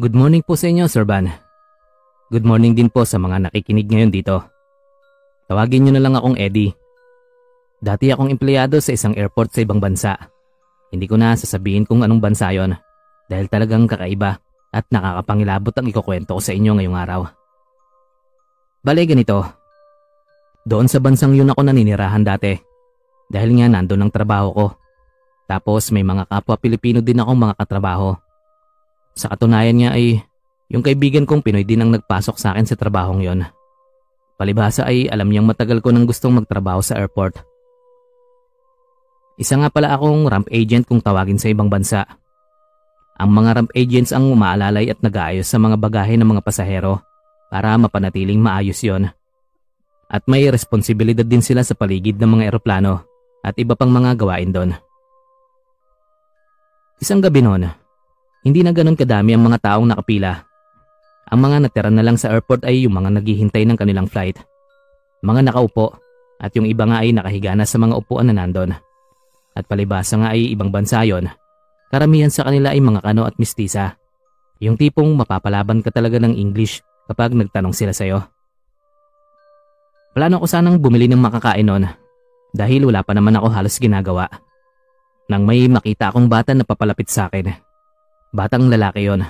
Good morning po sa inyo, Sir Van. Good morning din po sa mga nakikinig ngayon dito. Tawagin niyo na lang akong Eddie. Dati akong empleyado sa isang airport sa ibang bansa. Hindi ko na sasabihin kung anong bansa yon dahil talagang kakaiba at nakakapangilabot ang ikukwento ko sa inyo ngayong araw. Bale ganito. Doon sa bansang yun ako naninirahan dati dahil nga nandun ang trabaho ko. Tapos may mga kapwa Pilipino din akong mga katrabaho. Sa katunayan niya ay yung kaibigan kong Pinoy din ang nagpasok sa akin sa trabahong yon. Palibhasa ay alam niyang matagal ko nang gustong magtrabaho sa airport. Isa nga pala akong ramp agent kung tawagin sa ibang bansa. Ang mga ramp agents ang umaalalay at nag-aayos sa mga bagahe ng mga pasahero para mapanatiling maayos yon. At may responsibilidad din sila sa paligid ng mga eroplano at iba pang mga gawain doon. Isang gabi noon, hindi na ganun kadami ang mga taong nakapila. Ang mga natira na lang sa airport ay yung mga naghihintay ng kanilang flight. Mga nakaupo at yung iba nga ay nakahiga na sa mga upuan na nandun. At palibasa nga ay ibang bansa yon. Karamihan sa kanila ay mga kano at mistisa. Yung tipong mapapalaban ka talaga ng English kapag nagtanong sila sa'yo. Plano ko sanang bumili ng makakain noon dahil wala pa naman ako halos ginagawa nang may makita akong bata na papalapit sa akin. Batang lalaki yon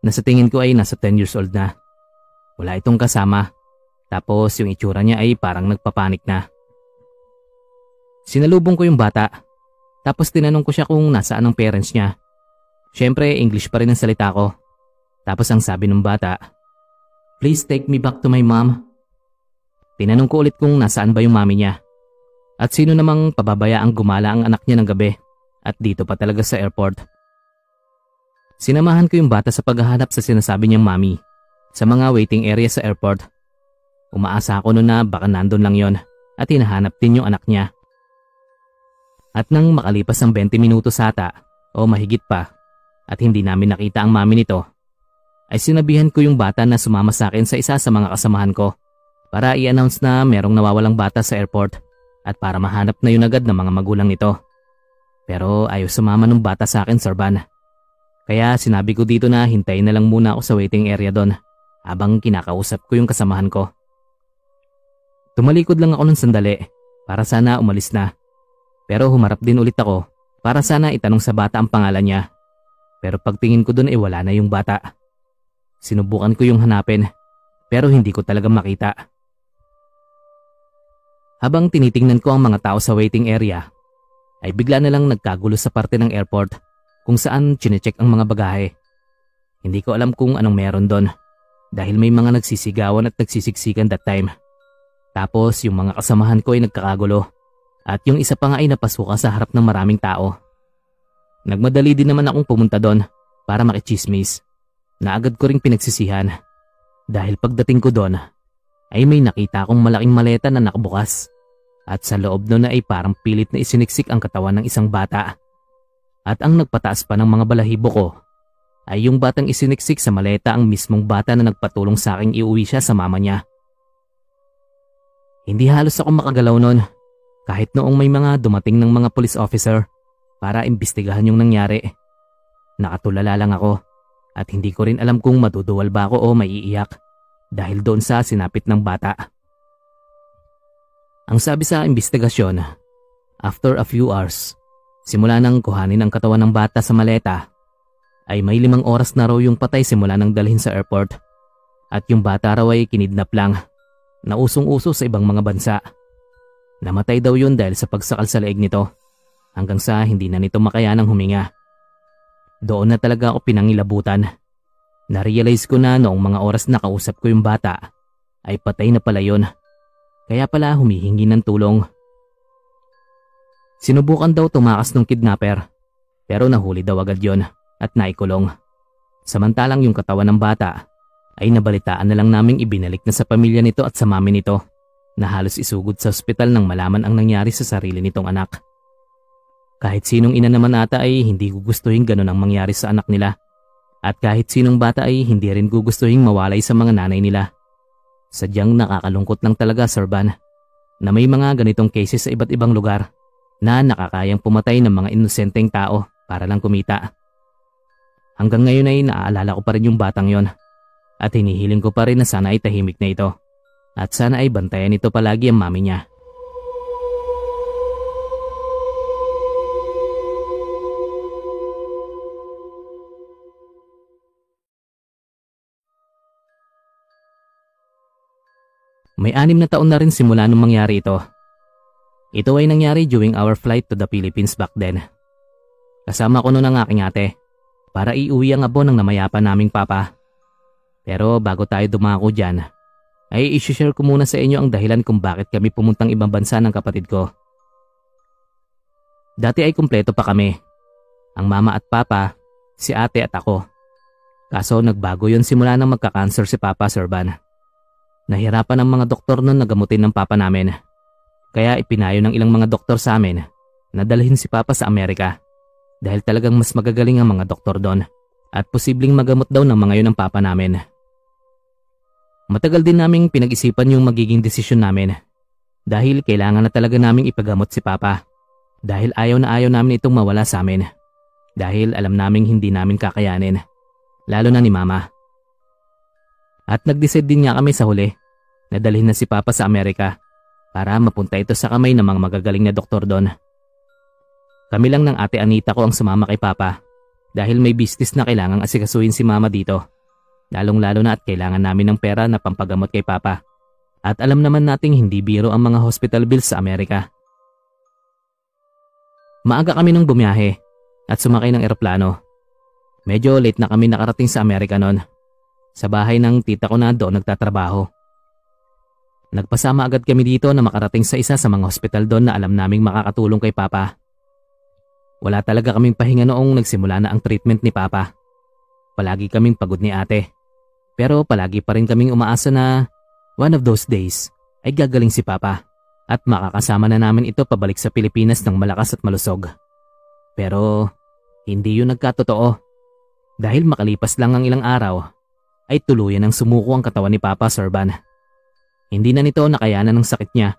na sa tingin ko ay nasa 10 years old na. Wala itong kasama tapos yung itsura niya ay parang nagpapanik na. Sinalubong ko yung bata tapos tinanong ko siya kung nasaan ang parents niya. Siyempre English pa rin ang salita ko. Tapos ang sabi ng bata, Please take me back to my mom. Tinanong ko ulit kung nasaan ba yung mami niya. At sino namang pababayaang gumala ang anak niya ng gabi. At dito pa talaga sa airport. Sinamahan ko yung bata sa paghahanap sa sinasabi niyang mami sa mga waiting area sa airport. Umaasa ako noon na baka nandun lang yon at hinahanap din yung anak niya. At nang makalipas ang 20 minutos ata o mahigit pa at hindi namin nakita ang mami nito, ay sinabihan ko yung bata na sumama sa akin sa isa sa mga kasamahan ko para i-announce na merong nawawalang bata sa airport at para mahanap na yun agad ng mga magulang nito. Pero ayaw sumama ng bata sa akin, Sir Van. Kaya sinabi ko dito na hintayin na lang muna ako sa waiting area doon habang kinakausap ko yung kasamahan ko. Tumalikod lang ako ng sandali para sana umalis na. Pero humarap din ulit ako para sana itanong sa bata ang pangalan niya. Pero pagtingin ko doon ay wala na yung bata. Sinubukan ko yung hanapin pero hindi ko talaga makita. Habang tinitingnan ko ang mga tao sa waiting area, ay bigla na lang nagkagulo sa parte ng airport kung saan chinecheck ang mga bagahe. Hindi ko alam kung anong meron doon dahil may mga nagsisigawan at nagsisiksikan that time. Tapos yung mga kasamahan ko ay nagkakagulo at yung isa pa nga ay napasuka sa harap ng maraming tao. Nagmadali din naman akong pumunta doon para makichismis na agad ko ring pinagsisihan dahil pagdating ko doon ay may nakita akong malaking maleta na nakabukas at sa loob nun ay parang pilit na isiniksik ang katawan ng isang bata. At ang nagpataas pa ng mga balahibo ko ay yung batang isiniksik sa maleta ang mismong bata na nagpatulong sa aking iuwi siya sa mama niya. Hindi halos ako makagalaw nun kahit noong may mga dumating ng mga police officer para imbestigahan yung nangyari. Nakatulala lang ako at hindi ko rin alam kung matuduwal ba ako o maiiyak dahil doon sa sinapit ng bata. Ang sabi sa investigasyon, after a few hours, simula nang kuhanin ang katawan ng bata sa maleta, ay may limang oras na raw yung patay simula nang dalhin sa airport. At yung bata raw ay kinidnap lang, na usong-uso sa ibang mga bansa. Namatay daw yun dahil sa pagsakal sa leeg nito, hanggang sa hindi na nito makayanang huminga. Doon na talaga ako pinangilabutan. Narealize ko na noong mga oras na kausap ko yung bata, ay patay na pala yun. Kaya pala humihingi ng tulong. Sinubukan daw tumakas ng kidnapper pero nahuli daw agad yon at naikulong. Samantalang yung katawan ng bata ay nabalitaan na lang naming ibinalik na sa pamilya nito at sa mami nito na halos isugod sa ospital nang malaman ang nangyari sa sarili nitong anak. Kahit sinong ina naman ata ay hindi gugustuhin ganun ang mangyari sa anak nila. At kahit sinong bata ay hindi rin gugustuhin mawalay sa mga nanay nila. Sadyang nakakalungkot lang talaga, Sir Van, na may mga ganitong cases sa iba't ibang lugar na nakakayang pumatay ng mga inosenteng tao para lang kumita. Hanggang ngayon ay naaalala ko pa rin yung batang yon. At hinihiling ko pa rin na sana ay tahimik na ito. At sana ay bantayan ito palagi ang mami niya. May anim na taon na rin simula nung mangyari ito. Ito ay nangyari during our flight to the Philippines back then. Kasama ko noon ang aking ate para iuwi ang abo ng namayapa naming papa. Pero bago tayo dumako dyan, ay isi-share ko muna sa inyo ang dahilan kung bakit kami pumuntang ibang bansa ng kapatid ko. Dati ay kumpleto pa kami. Ang mama at papa, si ate at ako. Kaso nagbago yon simula nang magka-cancer si Papa Serban. Nahirapan ang mga doktor noon na gamutin ng papa namin. Kaya ipinayo ng ilang mga doktor sa amin na dalhin si papa sa Amerika. Dahil talagang mas magagaling ang mga doktor doon at posibleng magamot daw ng mga yun ang papa namin. Matagal din naming pinag-isipan yung magiging desisyon namin dahil kailangan na talaga naming ipagamot si papa dahil ayaw na ayaw namin itong mawala sa amin dahil alam naming hindi namin kakayanin lalo na ni mama. At nag-decide din nga kami sa huli Nadalhin na si Papa sa Amerika para mapunta ito sa kamay ng mga magagaling na doktor doon. Kami lang ng ate Anita ko ang sumama kay Papa dahil may business na kailangang asikasuhin si Mama dito. Lalong-lalo na at kailangan namin ng pera na pampagamot kay Papa. At alam naman nating hindi biro ang mga hospital bills sa Amerika. Maaga kami nung bumiyahe at sumakay ng eroplano. Medyo late na kami nakarating sa Amerika noon. Sa bahay ng tita ko na doon nagtatrabaho. Nagpasama agad kami dito na makarating sa isa sa mga hospital doon na alam naming makakatulong kay Papa. Wala talaga kaming pahinga noong nagsimula na ang treatment ni Papa. Palagi kaming pagod ni ate. Pero palagi pa rin kaming umaasa na one of those days ay gagaling si Papa at makakasama na namin ito pabalik sa Pilipinas ng malakas at malusog. Pero hindi yun nagkatotoo. Dahil makalipas lang ang ilang araw, ay tuluyan ang sumuko ang katawan ni Papa Serban. Hindi na nito nakayanan ng sakit niya.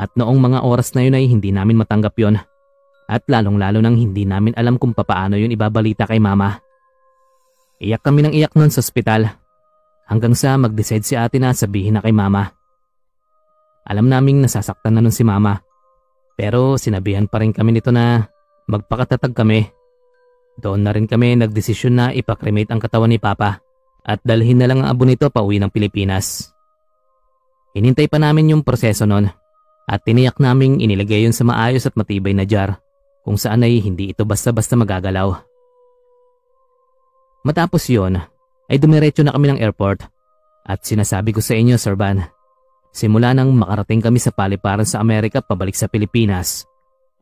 At noong mga oras na yun ay hindi namin matanggap yon. At lalong lalo nang hindi namin alam kung papaano yun ibabalita kay mama. Iyak kami ng iyak noon sa ospital. Hanggang sa mag-decide si ate na sabihin na kay mama. Alam naming nasasaktan na nun si mama. Pero sinabihan pa rin kami nito na magpakatatag kami. Doon na rin kami nagdesisyon na ipakremate ang katawan ni Papa at dalhin na lang ang abo nito pauwi ng Pilipinas. Hinintay pa namin yung proseso nun at tiniyak naming inilagay yun sa maayos at matibay na jar kung saan ay hindi ito basta-basta magagalaw. Matapos yon ay dumiretso na kami ng airport at sinasabi ko sa inyo Sir Van, simula nang makarating kami sa paliparan sa Amerika pabalik sa Pilipinas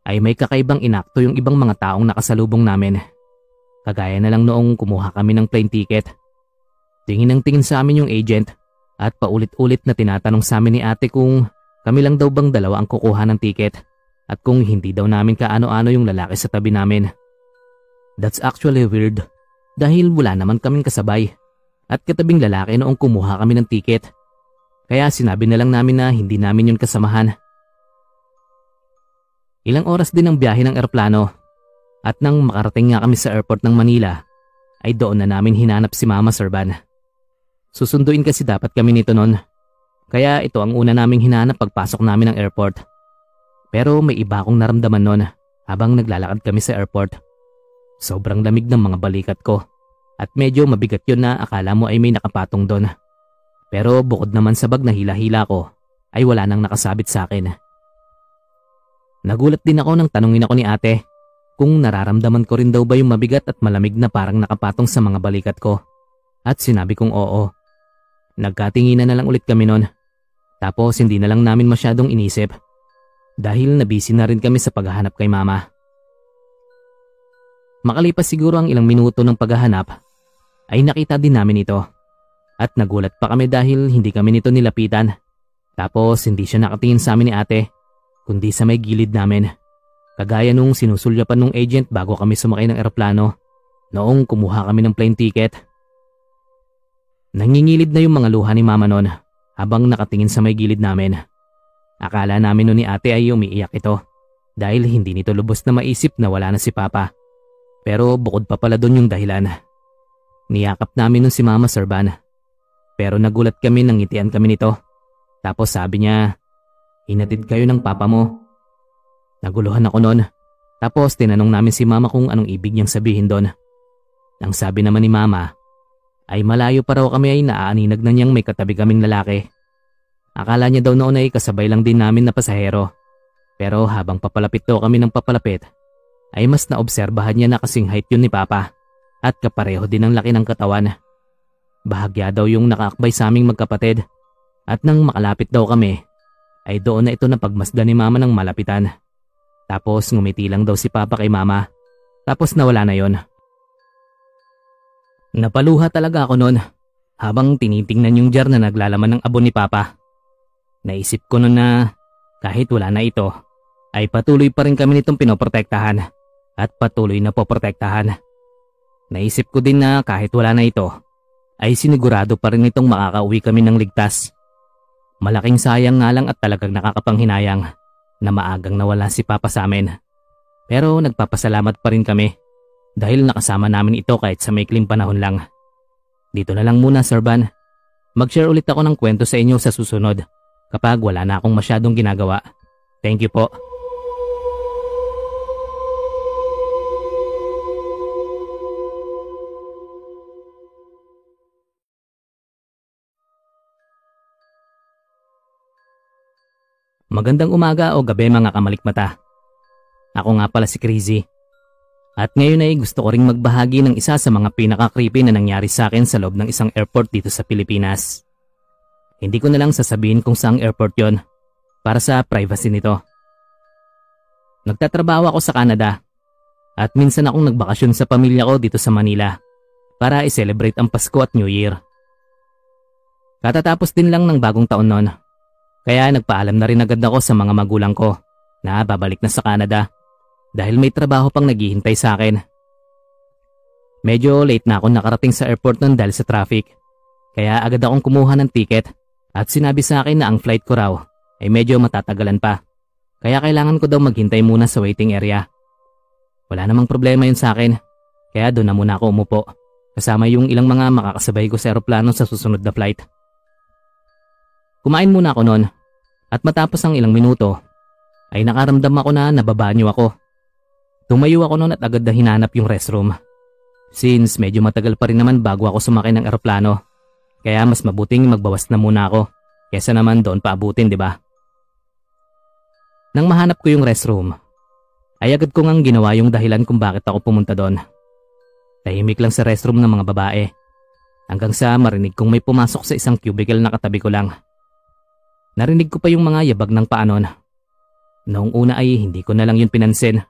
ay may kakaibang inakto yung ibang mga taong nakasalubong namin. Kagaya na lang noong kumuha kami ng plane ticket. Tingin ng tingin sa amin yung agent at paulit-ulit na tinatanong sa amin ni ate kung kami lang daw bang dalawa ang kukuha ng tiket at kung hindi daw namin kaano-ano yung lalaki sa tabi namin. That's actually weird dahil wala naman kaming kasabay at katabing lalaki noong kumuha kami ng tiket. Kaya sinabi na lang namin na hindi namin yun kasamahan. Ilang oras din ang biyahe ng eroplano at nang makarating nga kami sa airport ng Manila ay doon na namin hinanap si Mama Serban. Susunduin kasi dapat kami nito noon. Kaya ito ang una naming hinanap pagpasok namin ng airport. Pero may iba akong naramdaman noon habang naglalakad kami sa airport. Sobrang lamig ng mga balikat ko at medyo mabigat yun na akala mo ay may nakapatong doon. Pero bukod naman sa bag na hila-hila ko ay wala nang nakasabit sa akin. Nagulat din ako nang tanungin ako ni ate kung nararamdaman ko rin daw ba yung mabigat at malamig na parang nakapatong sa mga balikat ko. At sinabi kong oo. Nagkatinginan na lang ulit kami noon. Tapos hindi na lang namin masyadong inisip. Dahil nabisi na rin kami sa paghahanap kay mama. Makalipas siguro ang ilang minuto ng paghahanap, ay nakita din namin ito. At nagulat pa kami dahil hindi kami nito nilapitan. Tapos hindi siya nakatingin sa amin ni ate, kundi sa may gilid namin. Kagaya nung sinusulyapan nung agent bago kami sumakay ng eroplano noong kumuha kami ng plane ticket. Nangingilid na yung mga luha ni mama noon habang nakatingin sa may gilid namin. Akala namin noon ni ate ay umiiyak ito dahil hindi nito lubos na maisip na wala na si papa. Pero bukod pa pala doon yung dahilan Niyakap namin nun si Mama Serban. Pero nagulat kami nang ngitian kami nito. Tapos sabi niya, hinatid kayo ng papa mo. Naguluhan ako noon. Tapos tinanong namin si Mama kung anong ibig niyang sabihin doon. Ang sabi naman ni Mama, ay malayo pa raw kami ay naaaninag na niyang may katabi kaming lalaki. Akala niya daw noon ay kasabay lang din namin na pasahero. Pero habang papalapit daw kami ng papalapit, ay mas naobserbahan niya na kasing height yun ni Papa at kapareho din ang laki ng katawan. Bahagya daw yung nakaakbay sa aming magkapatid at nang makalapit daw kami ay doon na ito na pagmasdan ni mama ng malapitan. Tapos ngumiti lang daw si papa kay mama tapos nawala na yon. Napaluha talaga ako noon habang tinitingnan yung jar na naglalaman ng abon ni papa. Naisip ko noon na kahit wala na ito ay patuloy pa rin kami nitong pinoprotektahan at patuloy na poprotektahan. Naisip ko din na kahit wala na ito ay sinigurado pa rin itong makakauwi kami ng ligtas. Malaking sayang nga lang at talagang nakakapanghinayang na maagang nawala si Papa sa amin. Pero nagpapasalamat pa rin kami dahil nakasama namin ito kahit sa maikling panahon lang. Dito na lang muna Sir Van. Mag-share ulit ako ng kwento sa inyo sa susunod kapag wala na akong masyadong ginagawa. Thank you po. Magandang umaga o gabi mga kamalikmata. Ako nga pala si Crazy. At ngayon ay gusto ko ring magbahagi ng isa sa mga pinaka-creepy na nangyari sa akin sa loob ng isang airport dito sa Pilipinas. Hindi ko na lang sasabihin kung saang airport yon para sa privacy nito. Nagtatrabaho ako sa Canada at minsan akong nagbakasyon sa pamilya ko dito sa Manila para i-celebrate ang Pasko at New Year. Katatapos din lang ng bagong taon noon kaya nagpaalam na rin agad ako sa mga magulang ko na babalik na sa Canada dahil may trabaho pang naghihintay sa akin. Medyo late na ako nakarating sa airport nun dahil sa traffic. Kaya agad akong kumuha ng ticket at sinabi sa akin na ang flight ko raw ay medyo matatagalan pa. Kaya kailangan ko daw maghintay muna sa waiting area. Wala namang problema yun sa akin. Kaya doon na muna ako umupo. Kasama yung ilang mga makakasabay ko sa aeroplano sa susunod na flight. Kumain muna ako noon at matapos ang ilang minuto ay nakaramdam ako na nababanyo ako. Tumayo ako noon at agad na hinanap yung restroom. Since medyo matagal pa rin naman bago ako sumakay ng eroplano, kaya mas mabuting magbawas na muna ako kesa naman doon paabutin, di ba? Nang mahanap ko yung restroom, ay agad ko ngang ginawa yung dahilan kung bakit ako pumunta doon. Tahimik lang sa restroom ng mga babae. Hanggang sa marinig kong may pumasok sa isang cubicle na katabi ko lang. Narinig ko pa yung mga yabag ng paanon. Noong una ay hindi ko na lang yun pinansin.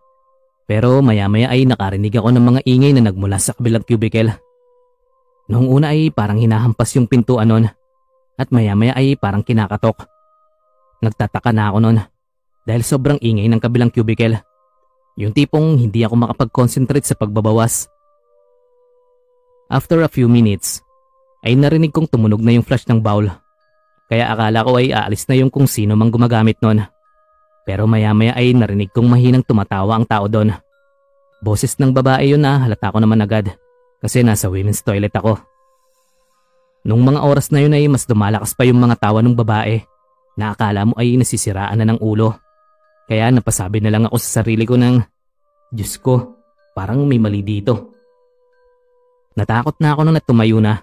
Pero maya maya ay nakarinig ako ng mga ingay na nagmula sa kabilang cubicle. Noong una ay parang hinahampas yung pintuan nun at maya maya ay parang kinakatok. Nagtataka na ako nun dahil sobrang ingay ng kabilang cubicle. Yung tipong hindi ako makapag-concentrate sa pagbabawas. After a few minutes, ay narinig kong tumunog na yung flash ng bowl kaya akala ko ay aalis na yung kung sino mang gumagamit nun. Pero maya maya ay narinig kong mahinang tumatawa ang tao doon. Boses ng babae yun na halata ko naman agad kasi nasa women's toilet ako. Nung mga oras na yun ay mas dumalakas pa yung mga tawa ng babae na akala mo ay nasisiraan na ng ulo. Kaya napasabi na lang ako sa sarili ko ng, Diyos ko, parang may mali dito. Natakot na ako nung natumayo na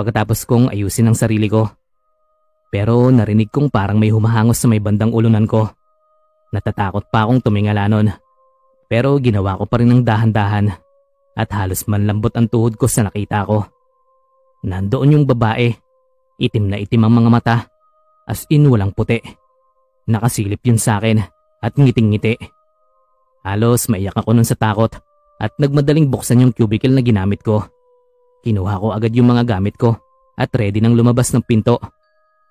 pagkatapos kong ayusin ang sarili ko. Pero narinig kong parang may humahangos sa may bandang ulunan ko. Natatakot pa akong tumingala nun. Pero ginawa ko pa rin ng dahan-dahan at halos manlambot ang tuhod ko sa nakita ko. Nandoon yung babae. Itim na itim ang mga mata. As in walang puti. Nakasilip yun sa akin at ngiting-ngiti. Halos maiyak ako nun sa takot at nagmadaling buksan yung cubicle na ginamit ko. Kinuha ko agad yung mga gamit ko at ready nang lumabas ng pinto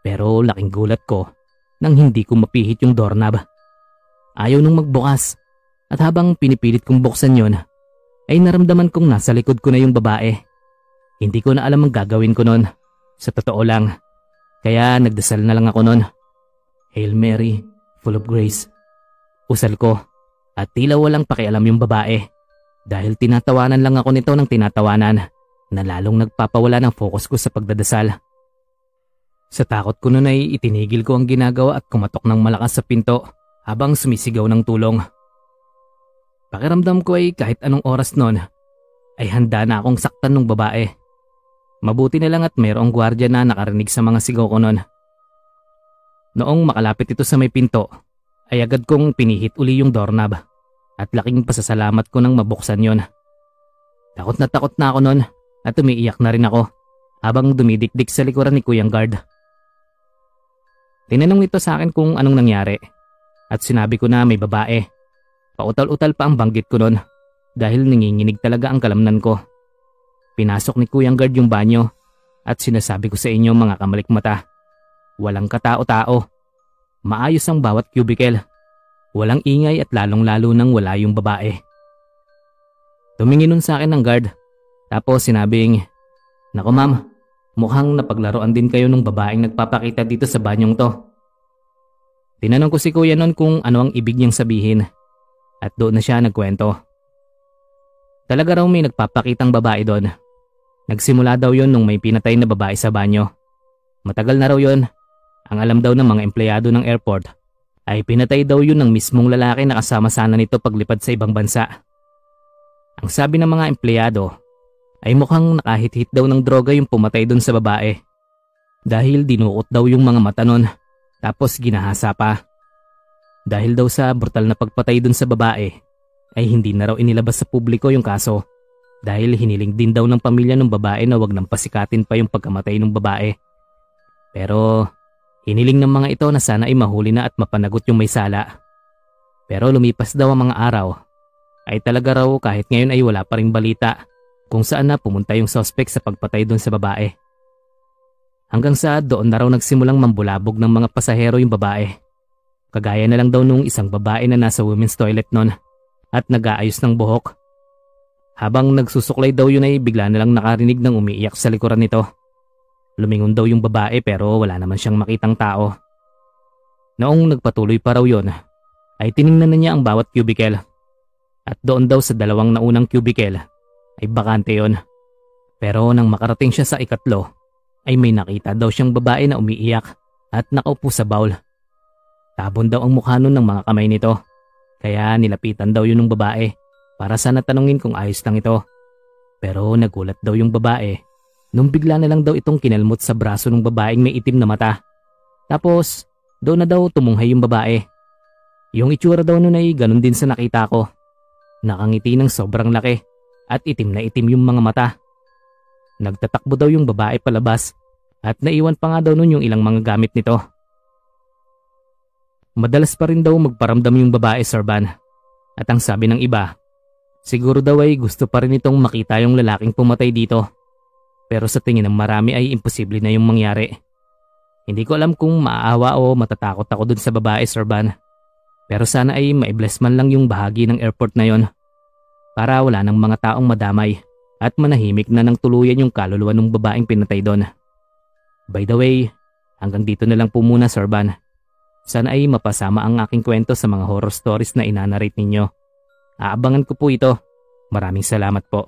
pero laking gulat ko nang hindi ko mapihit yung doorknob. Ayaw nung magbukas at habang pinipilit kong buksan yon ay naramdaman kong nasa likod ko na yung babae. Hindi ko na alam ang gagawin ko noon. Sa totoo lang. Kaya nagdasal na lang ako noon. Hail Mary, full of grace. Usal ko at tila walang pakialam yung babae dahil tinatawanan lang ako nito ng tinatawanan na lalong nagpapawala ng focus ko sa pagdadasal. Sa takot ko noon ay itinigil ko ang ginagawa at kumatok ng malakas sa pinto habang sumisigaw ng tulong. Pakiramdam ko ay kahit anong oras noon ay handa na akong saktan ng babae. Mabuti na lang at mayroong gwardya na nakarinig sa mga sigaw ko noon. Noong makalapit ito sa may pinto, ay agad kong pinihit uli yung doorknob at laking pasasalamat ko nang mabuksan yon. Takot na takot na ako noon at umiiyak na rin ako habang dumidikdik sa likuran ni Kuyang Guard. Tinanong nito sa akin kung anong nangyari at sinabi ko na may babae Pautal-utal pa ang banggit ko noon dahil nanginginig talaga ang kalamnan ko. Pinasok ni Kuyang Guard yung banyo at sinasabi ko sa inyo mga kamalik mata. Walang katao-tao. Maayos ang bawat cubicle. Walang ingay at lalong-lalo nang wala yung babae. Tumingin nun sa akin ng guard. Tapos sinabing, Naku ma'am, mukhang napaglaruan din kayo ng babaeng nagpapakita dito sa banyong to. Tinanong ko si kuya noon kung ano ang ibig niyang sabihin at doon na siya nagkwento. Talaga raw may nagpapakitang babae doon. Nagsimula daw yon nung may pinatay na babae sa banyo. Matagal na raw yon. Ang alam daw ng mga empleyado ng airport ay pinatay daw yun ng mismong lalaki na kasama sana nito paglipad sa ibang bansa. Ang sabi ng mga empleyado ay mukhang nakahit-hit daw ng droga yung pumatay doon sa babae. Dahil dinukot daw yung mga mata nun tapos ginahasa pa. Dahil daw sa brutal na pagpatay dun sa babae, ay hindi na raw inilabas sa publiko yung kaso dahil hiniling din daw ng pamilya ng babae na wag nang pasikatin pa yung pagkamatay ng babae. Pero hiniling ng mga ito na sana ay mahuli na at mapanagot yung may sala. Pero lumipas daw ang mga araw ay talaga raw kahit ngayon ay wala pa ring balita kung saan na pumunta yung suspect sa pagpatay dun sa babae. Hanggang sa doon na raw nagsimulang mambulabog ng mga pasahero yung babae. Kagaya na lang daw nung isang babae na nasa women's toilet nun at nag-aayos ng buhok. Habang nagsusuklay daw yun ay bigla na lang nakarinig ng umiiyak sa likuran nito. Lumingon daw yung babae pero wala naman siyang makitang tao. Noong nagpatuloy pa raw yun, ay tiningnan na niya ang bawat cubicle. At doon daw sa dalawang naunang cubicle ay bakante yon. Pero nang makarating siya sa ikatlo, ay may nakita daw siyang babae na umiiyak at nakaupo sa bowl. Tabon daw ang mukha nun ng mga kamay nito. Kaya nilapitan daw yun ng babae para sana tanungin kung ayos lang ito. Pero nagulat daw yung babae nung bigla na lang daw itong kinalmot sa braso ng babaeng may itim na mata. Tapos doon na daw tumunghay yung babae. Yung itsura daw nun ay ganun din sa nakita ko. Nakangiti ng sobrang laki at itim na itim yung mga mata. Nagtatakbo daw yung babae palabas at naiwan pa nga daw nun yung ilang mga gamit nito. Madalas pa rin daw magparamdam yung babae, Sir Van. At ang sabi ng iba, siguro daw ay gusto pa rin itong makita yung lalaking pumatay dito. Pero sa tingin ng marami ay imposible na yung mangyari. Hindi ko alam kung maaawa o matatakot ako dun sa babae, Sir Van. Pero sana ay maibless man lang yung bahagi ng airport na yon. Para wala ng mga taong madamay at manahimik na ng tuluyan yung kaluluwa ng babaeng pinatay doon. By the way, hanggang dito na lang po muna, Sir Van. Sana ay mapasama ang aking kwento sa mga horror stories na inanarate ninyo. Aabangan ko po ito. Maraming salamat po.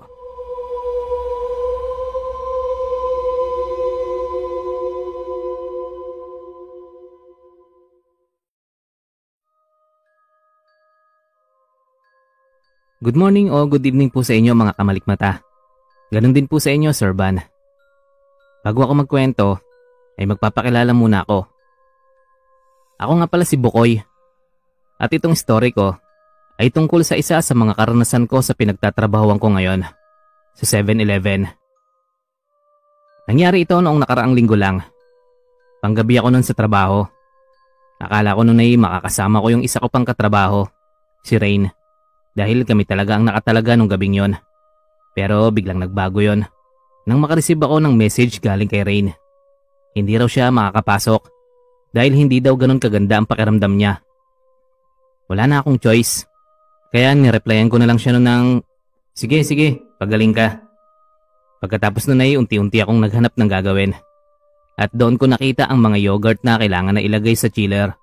Good morning o good evening po sa inyo mga kamalikmata. Ganon din po sa inyo, Sir Van. Bago ako magkwento, ay magpapakilala muna ako. Ako nga pala si Bukoy. At itong story ko ay tungkol sa isa sa mga karanasan ko sa pinagtatrabahoan ko ngayon, sa 7-Eleven. Nangyari ito noong nakaraang linggo lang. Panggabi ako noon sa trabaho. Akala ko noon ay makakasama ko yung isa ko pang katrabaho, si Rain. Dahil kami talaga ang nakatalaga nung gabing yon. Pero biglang nagbago yon. Nang makareceive ako ng message galing kay Rain. Hindi raw siya makakapasok dahil hindi daw ganun kaganda ang pakiramdam niya. Wala na akong choice. Kaya nireplyan ko na lang siya noon ng, Sige, sige, pagaling ka. Pagkatapos nun ay unti-unti akong naghanap ng gagawin. At doon ko nakita ang mga yogurt na kailangan na ilagay sa chiller.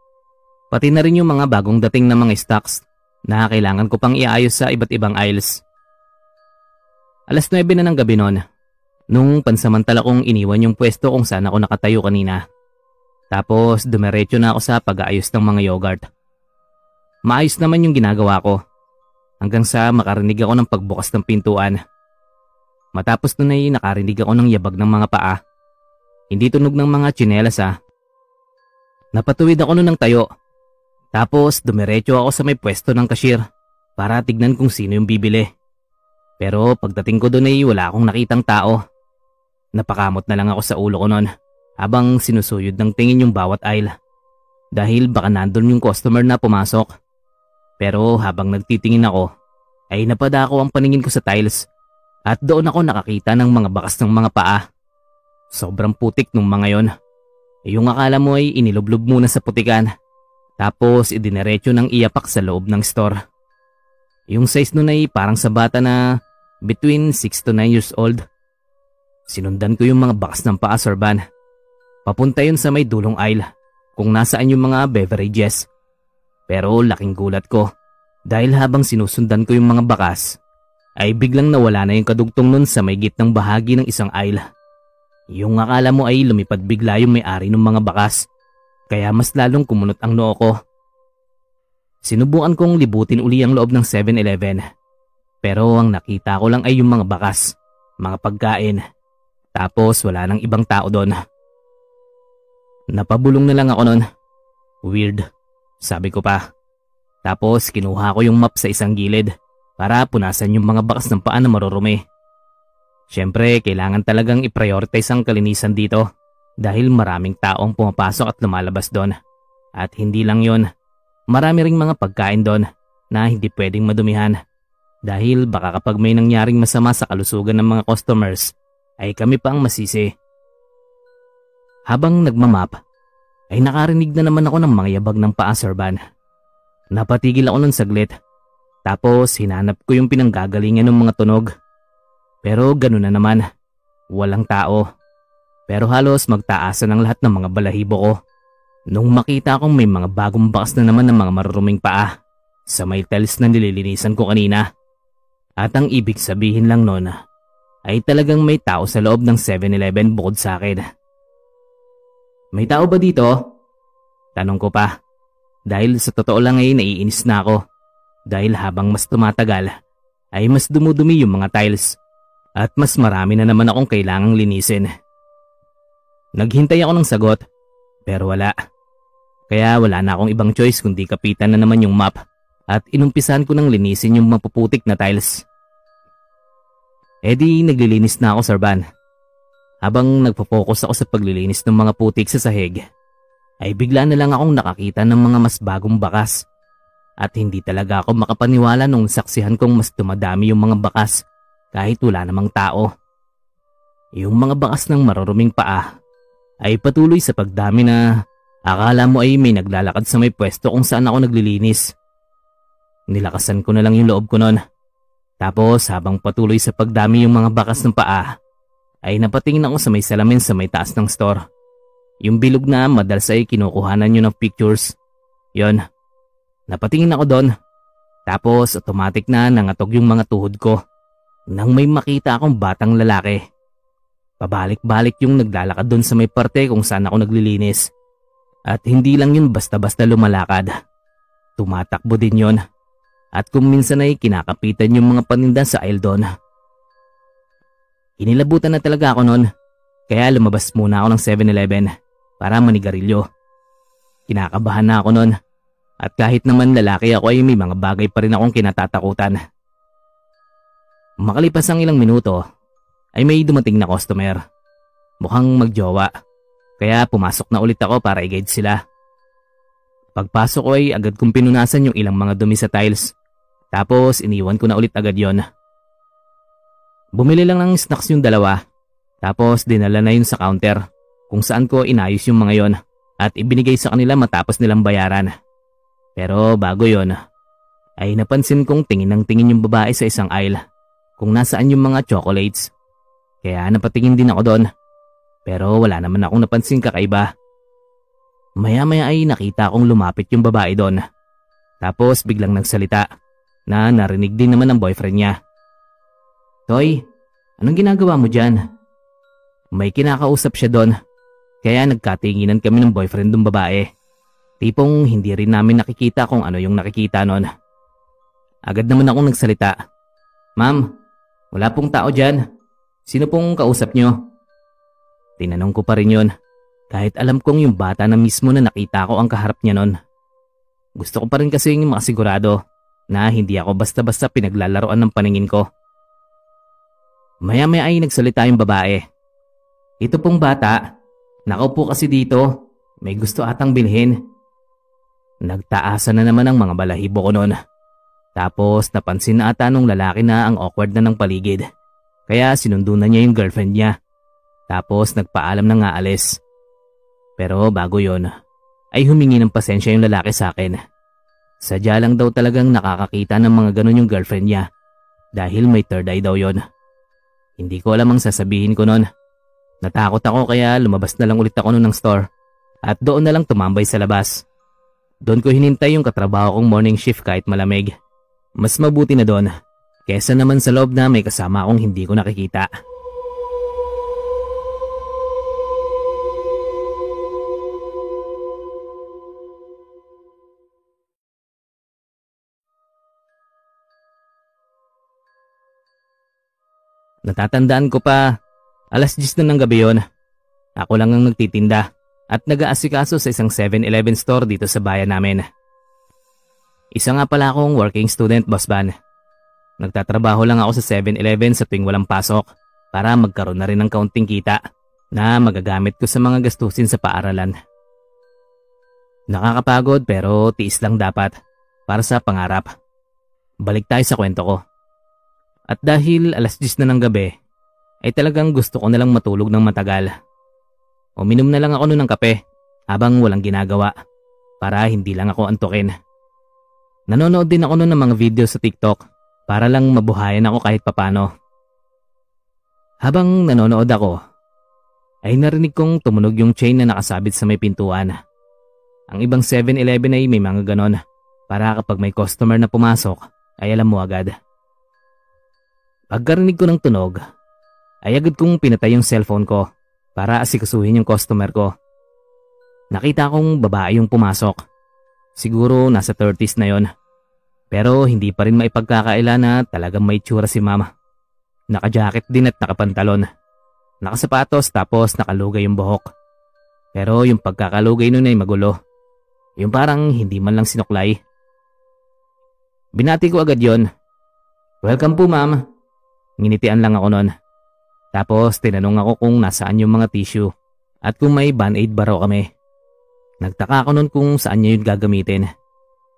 Pati na rin yung mga bagong dating na mga stocks na kailangan ko pang iayos sa iba't ibang aisles. Alas 9 na ng gabi noon Nung pansamantala kong iniwan yung pwesto kung saan ako nakatayo kanina. Tapos dumiretso na ako sa pag-aayos ng mga yogurt. Maayos naman yung ginagawa ko. Hanggang sa makarinig ako ng pagbukas ng pintuan. Matapos nun ay nakarinig ako ng yabag ng mga paa. Hindi tunog ng mga tsinelas ah. Napatuwid ako nun ng tayo. Tapos dumiretso ako sa may pwesto ng cashier para tignan kung sino yung bibili. Pero pagdating ko doon ay wala akong nakitang tao. Napakamot na lang ako sa ulo ko noon habang sinusuyod ng tingin yung bawat aisle. Dahil baka nandun yung customer na pumasok. Pero habang nagtitingin ako, ay napadako ang paningin ko sa tiles at doon ako nakakita ng mga bakas ng mga paa. Sobrang putik nung mga yon. Yung akala mo ay inilublob muna sa putikan tapos idinerecho ng iyapak sa loob ng store. Yung size nun ay parang sa bata na between 6 to 9 years old. Sinundan ko yung mga bakas ng paa, Sir Van. Papunta yun sa may dulong aisle kung nasaan yung mga beverages. Pero laking gulat ko dahil habang sinusundan ko yung mga bakas, ay biglang nawala na yung kadugtong nun sa may gitnang bahagi ng isang aisle. Yung akala mo ay lumipad bigla yung may-ari ng mga bakas, kaya mas lalong kumunot ang noo ko. Sinubukan kong libutin uli ang loob ng 7-Eleven. Pero ang nakita ko lang ay yung mga bakas, mga pagkain. Tapos wala nang ibang tao doon. Napabulong na lang ako noon. Weird, sabi ko pa. Tapos kinuha ko yung map sa isang gilid para punasan yung mga bakas ng paa na marurumi. Siyempre, kailangan talagang i-prioritize ang kalinisan dito dahil maraming taong pumapasok at lumalabas doon. At hindi lang yon, Marami ring mga pagkain doon na hindi pwedeng madumihan dahil baka kapag may nangyaring masama sa kalusugan ng mga customers ay kami pa ang masisi. Habang nagmamap ay nakarinig na naman ako ng mga yabag ng paa Van. Napatigil ako nun saglit tapos hinanap ko yung pinanggagalingan ng mga tunog. Pero ganun na naman, walang tao. Pero halos magtaasan ang lahat ng mga balahibo ko. Nung makita kong may mga bagong bakas na naman ng mga maruruming paa sa may tiles na nililinisan ko kanina. At ang ibig sabihin lang nun ay talagang may tao sa loob ng 7-Eleven bukod sa akin. May tao ba dito? Tanong ko pa. Dahil sa totoo lang ay naiinis na ako. Dahil habang mas tumatagal ay mas dumudumi yung mga tiles at mas marami na naman akong kailangang linisin. Naghintay ako ng sagot pero wala. Kaya wala na akong ibang choice kundi kapitan na naman yung map at inumpisan ko ng linisin yung mapuputik na tiles. E naglilinis na ako Sir Van. Habang nagpo-focus ako sa paglilinis ng mga putik sa sahig, ay bigla na lang akong nakakita ng mga mas bagong bakas. At hindi talaga ako makapaniwala nung saksihan kong mas tumadami yung mga bakas kahit wala namang tao. Yung mga bakas ng maruruming paa ay patuloy sa pagdami na Akala mo ay may naglalakad sa may pwesto kung saan ako naglilinis. Nilakasan ko na lang yung loob ko noon. Tapos habang patuloy sa pagdami yung mga bakas ng paa, ay napatingin ako sa may salamin sa may taas ng store. Yung bilog na madalas ay kinukuhanan nyo ng pictures. Yon, napatingin ako doon. Tapos automatic na nangatog yung mga tuhod ko nang may makita akong batang lalaki. Pabalik-balik yung naglalakad doon sa may parte kung saan ako naglilinis. At hindi lang yun basta-basta lumalakad. Tumatakbo din yon. At kung minsan ay kinakapitan yung mga paninda sa aisle doon. Inilabutan na talaga ako noon. Kaya lumabas muna ako ng 7-Eleven para manigarilyo. Kinakabahan na ako noon. At kahit naman lalaki ako ay may mga bagay pa rin akong kinatatakutan. Makalipas ang ilang minuto ay may dumating na customer. Mukhang magjowa. Kaya pumasok na ulit ako para i-guide sila. Pagpasok ko ay agad kong pinunasan yung ilang mga dumi sa tiles. Tapos iniwan ko na ulit agad yon. Bumili lang ng snacks yung dalawa. Tapos dinala na yun sa counter kung saan ko inayos yung mga yon at ibinigay sa kanila matapos nilang bayaran. Pero bago yon, ay napansin kong tingin ng tingin yung babae sa isang aisle kung nasaan yung mga chocolates. Kaya napatingin din ako doon pero wala naman akong napansin kakaiba. Maya-maya ay nakita kong lumapit yung babae doon. Tapos biglang nagsalita na narinig din naman ng boyfriend niya. Toy, anong ginagawa mo dyan? May kinakausap siya doon. Kaya nagkatinginan kami ng boyfriend ng babae. Tipong hindi rin namin nakikita kung ano yung nakikita noon. Agad naman akong nagsalita. Ma'am, wala pong tao dyan. Sino pong kausap nyo? Tinanong ko pa rin yun. Kahit alam kong yung bata na mismo na nakita ko ang kaharap niya noon. Gusto ko pa rin kasi yung makasigurado na hindi ako basta-basta pinaglalaroan ng paningin ko. Maya-maya ay nagsalita yung babae. Ito pong bata, nakaupo kasi dito, may gusto atang bilhin. Nagtaasan na naman ang mga balahibo ko noon. Tapos napansin na ata nung lalaki na ang awkward na ng paligid. Kaya sinundo na niya yung girlfriend niya. Tapos nagpaalam na nga alis. Pero bago yon ay humingi ng pasensya yung lalaki sa akin. Sadya lang daw talagang nakakakita ng mga ganun yung girlfriend niya dahil may third eye daw yon. Hindi ko alam ang sasabihin ko noon. Natakot ako kaya lumabas na lang ulit ako noon ng store at doon na lang tumambay sa labas. Doon ko hinintay yung katrabaho kong morning shift kahit malamig. Mas mabuti na doon kesa naman sa loob na may kasama akong hindi ko nakikita. Natatandaan ko pa, alas 10 na ng gabi yon. Ako lang ang nagtitinda at nag-aasikaso sa isang 7-Eleven store dito sa bayan namin. Isa nga pala akong working student, Boss Van. Nagtatrabaho lang ako sa 7-Eleven sa tuwing walang pasok para magkaroon na rin ng kaunting kita na magagamit ko sa mga gastusin sa paaralan. Nakakapagod pero tiis lang dapat para sa pangarap. Balik tayo sa kwento ko. At dahil alas 10 na ng gabi, ay talagang gusto ko na lang matulog ng matagal. Uminom na lang ako noon ng kape habang walang ginagawa para hindi lang ako antukin. Nanonood din ako noon ng mga video sa TikTok para lang mabuhayan ako kahit papano. Habang nanonood ako, ay narinig kong tumunog yung chain na nakasabit sa may pintuan. Ang ibang 7-Eleven ay may mga ganon para kapag may customer na pumasok ay alam mo agad. Pagkarinig ko ng tunog, ay agad kong pinatay yung cellphone ko para asikasuhin yung customer ko. Nakita kong babae yung pumasok. Siguro nasa 30s na yon. Pero hindi pa rin maipagkakaila na talagang may tsura si mama. Naka-jacket din at nakapantalon. Nakasapatos tapos nakalugay yung buhok. Pero yung pagkakalugay nun ay magulo. Yung parang hindi man lang sinuklay. Binati ko agad yon. Welcome po ma'am. Nginitian lang ako noon. Tapos tinanong ako kung nasaan yung mga tissue at kung may band-aid ba raw kami. Nagtaka ako noon kung saan niya yun gagamitin.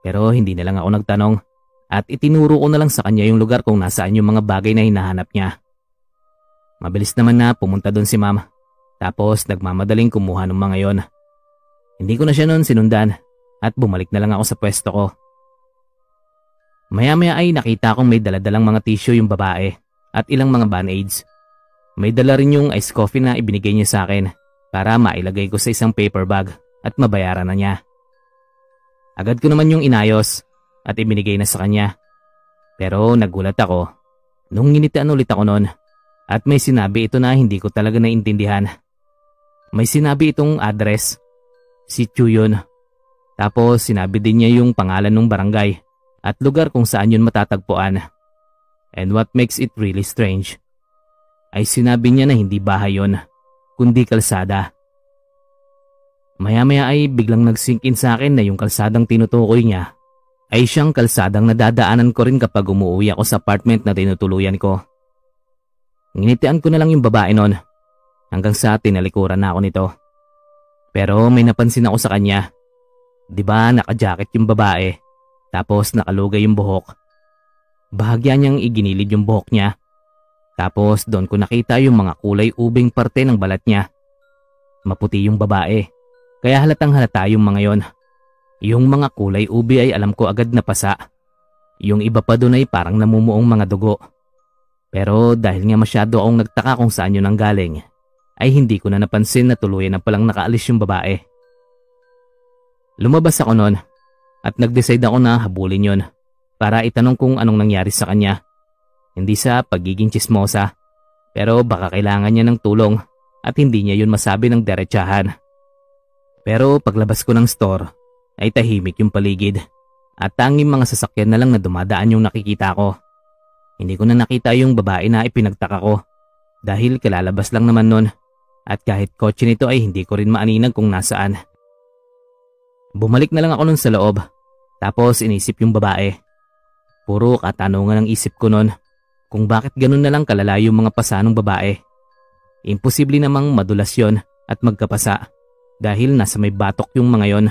Pero hindi na lang ako nagtanong at itinuro ko na lang sa kanya yung lugar kung nasaan yung mga bagay na hinahanap niya. Mabilis naman na pumunta doon si mama. Tapos nagmamadaling kumuha ng mga yon. Hindi ko na siya noon sinundan at bumalik na lang ako sa pwesto ko. Maya-maya ay nakita kong may daladalang mga tissue yung babae at ilang mga band-aids. May dala rin yung ice coffee na ibinigay niya sa akin para mailagay ko sa isang paper bag at mabayaran na niya. Agad ko naman yung inayos at ibinigay na sa kanya. Pero nagulat ako nung nginitian ulit ako noon at may sinabi ito na hindi ko talaga naintindihan. May sinabi itong address, si Chuyon. Tapos sinabi din niya yung pangalan ng barangay at lugar kung saan yun matatagpuan. And what makes it really strange ay sinabi niya na hindi bahay yon, kundi kalsada. Maya-maya ay biglang nagsink in sa akin na yung kalsadang tinutukoy niya ay siyang kalsadang nadadaanan ko rin kapag umuwi ako sa apartment na tinutuluyan ko. Nginitian ko na lang yung babae noon hanggang sa tinalikuran na ako nito. Pero may napansin ako sa kanya. Di ba naka-jacket yung babae tapos nakalugay yung buhok Bahagya niyang iginilid yung buhok niya. Tapos doon ko nakita yung mga kulay ubing parte ng balat niya. Maputi yung babae. Kaya halatang halata yung mga yon. Yung mga kulay ubi ay alam ko agad na pasa. Yung iba pa doon ay parang namumuong mga dugo. Pero dahil nga masyado akong nagtaka kung saan yun ang galing, ay hindi ko na napansin na tuluyan na palang nakaalis yung babae. Lumabas ako noon at nag-decide ako na habulin yon para itanong kung anong nangyari sa kanya. Hindi sa pagiging chismosa, pero baka kailangan niya ng tulong at hindi niya yun masabi ng derechahan. Pero paglabas ko ng store ay tahimik yung paligid at tanging mga sasakyan na lang na dumadaan yung nakikita ko. Hindi ko na nakita yung babae na ipinagtaka ko dahil kalalabas lang naman nun at kahit kotse nito ay hindi ko rin maaninag kung nasaan. Bumalik na lang ako nun sa loob tapos inisip yung babae. Puro katanungan ang isip ko nun kung bakit ganun na lang kalala yung mga pasanong babae. Imposible namang madulas yon at magkapasa dahil nasa may batok yung mga yon.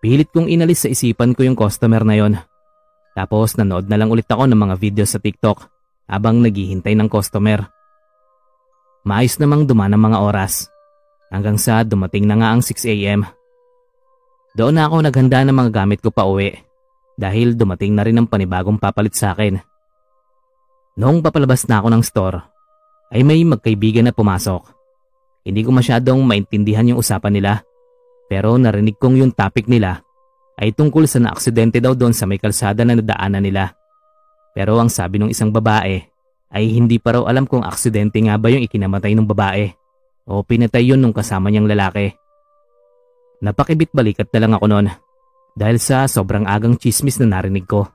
Pilit kong inalis sa isipan ko yung customer na yon. Tapos nanood na lang ulit ako ng mga video sa TikTok habang naghihintay ng customer. Maayos namang dumaan ang mga oras. Hanggang sa dumating na nga ang 6am. Doon na ako naghanda ng mga gamit ko pa uwi dahil dumating na rin ang panibagong papalit sa akin. Noong papalabas na ako ng store, ay may magkaibigan na pumasok. Hindi ko masyadong maintindihan yung usapan nila pero narinig kong yung topic nila ay tungkol sa naaksidente daw doon sa may kalsada na nadaanan nila. Pero ang sabi ng isang babae ay hindi pa raw alam kung aksidente nga ba yung ikinamatay ng babae o pinatay yun nung kasama niyang lalaki. Napakibit balikat na lang ako noon dahil sa sobrang agang chismis na narinig ko.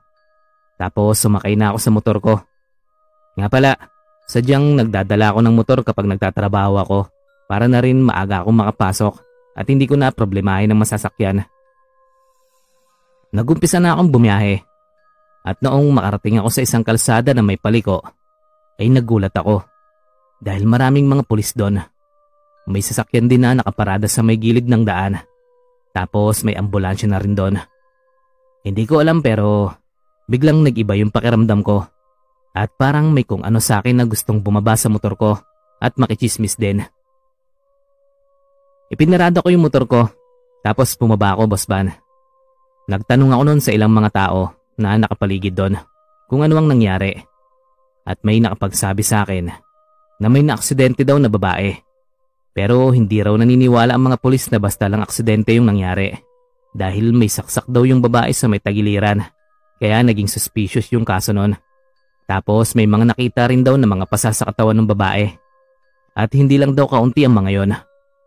Tapos sumakay na ako sa motor ko. Nga pala, sadyang nagdadala ako ng motor kapag nagtatrabaho ako para na rin maaga akong makapasok at hindi ko na problemahin ng masasakyan. Nagumpisa na akong bumiyahe at noong makarating ako sa isang kalsada na may paliko ay nagulat ako dahil maraming mga pulis doon. May sasakyan din na nakaparada sa may gilid ng daan. Tapos may ambulansya na rin doon. Hindi ko alam pero biglang nag-iba yung pakiramdam ko. At parang may kung ano sa akin na gustong bumaba sa motor ko at makichismis din. Ipinarada ko yung motor ko tapos bumaba ako, Boss Van. Nagtanong ako noon sa ilang mga tao na nakapaligid doon kung ano ang nangyari at may nakapagsabi sa akin na may naaksidente daw na babae. Pero hindi raw naniniwala ang mga pulis na basta lang aksidente yung nangyari dahil may saksak daw yung babae sa may tagiliran kaya naging suspicious yung kaso noon. Tapos may mga nakita rin daw na mga pasa sa ng babae. At hindi lang daw kaunti ang mga yon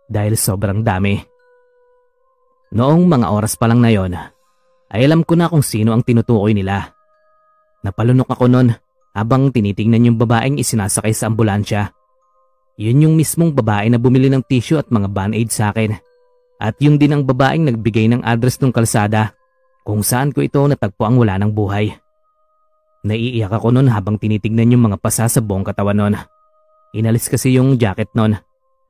dahil sobrang dami. Noong mga oras pa lang na yon, ay alam ko na kung sino ang tinutukoy nila. Napalunok ako noon habang tinitingnan yung babaeng isinasakay sa ambulansya. Yun yung mismong babae na bumili ng tissue at mga band-aid sa akin. At yun din ang babaeng nagbigay ng address ng kalsada kung saan ko ito natagpo ang wala ng buhay. Naiiyak ako noon habang tinitignan yung mga pasa sa buong katawan noon. Inalis kasi yung jacket noon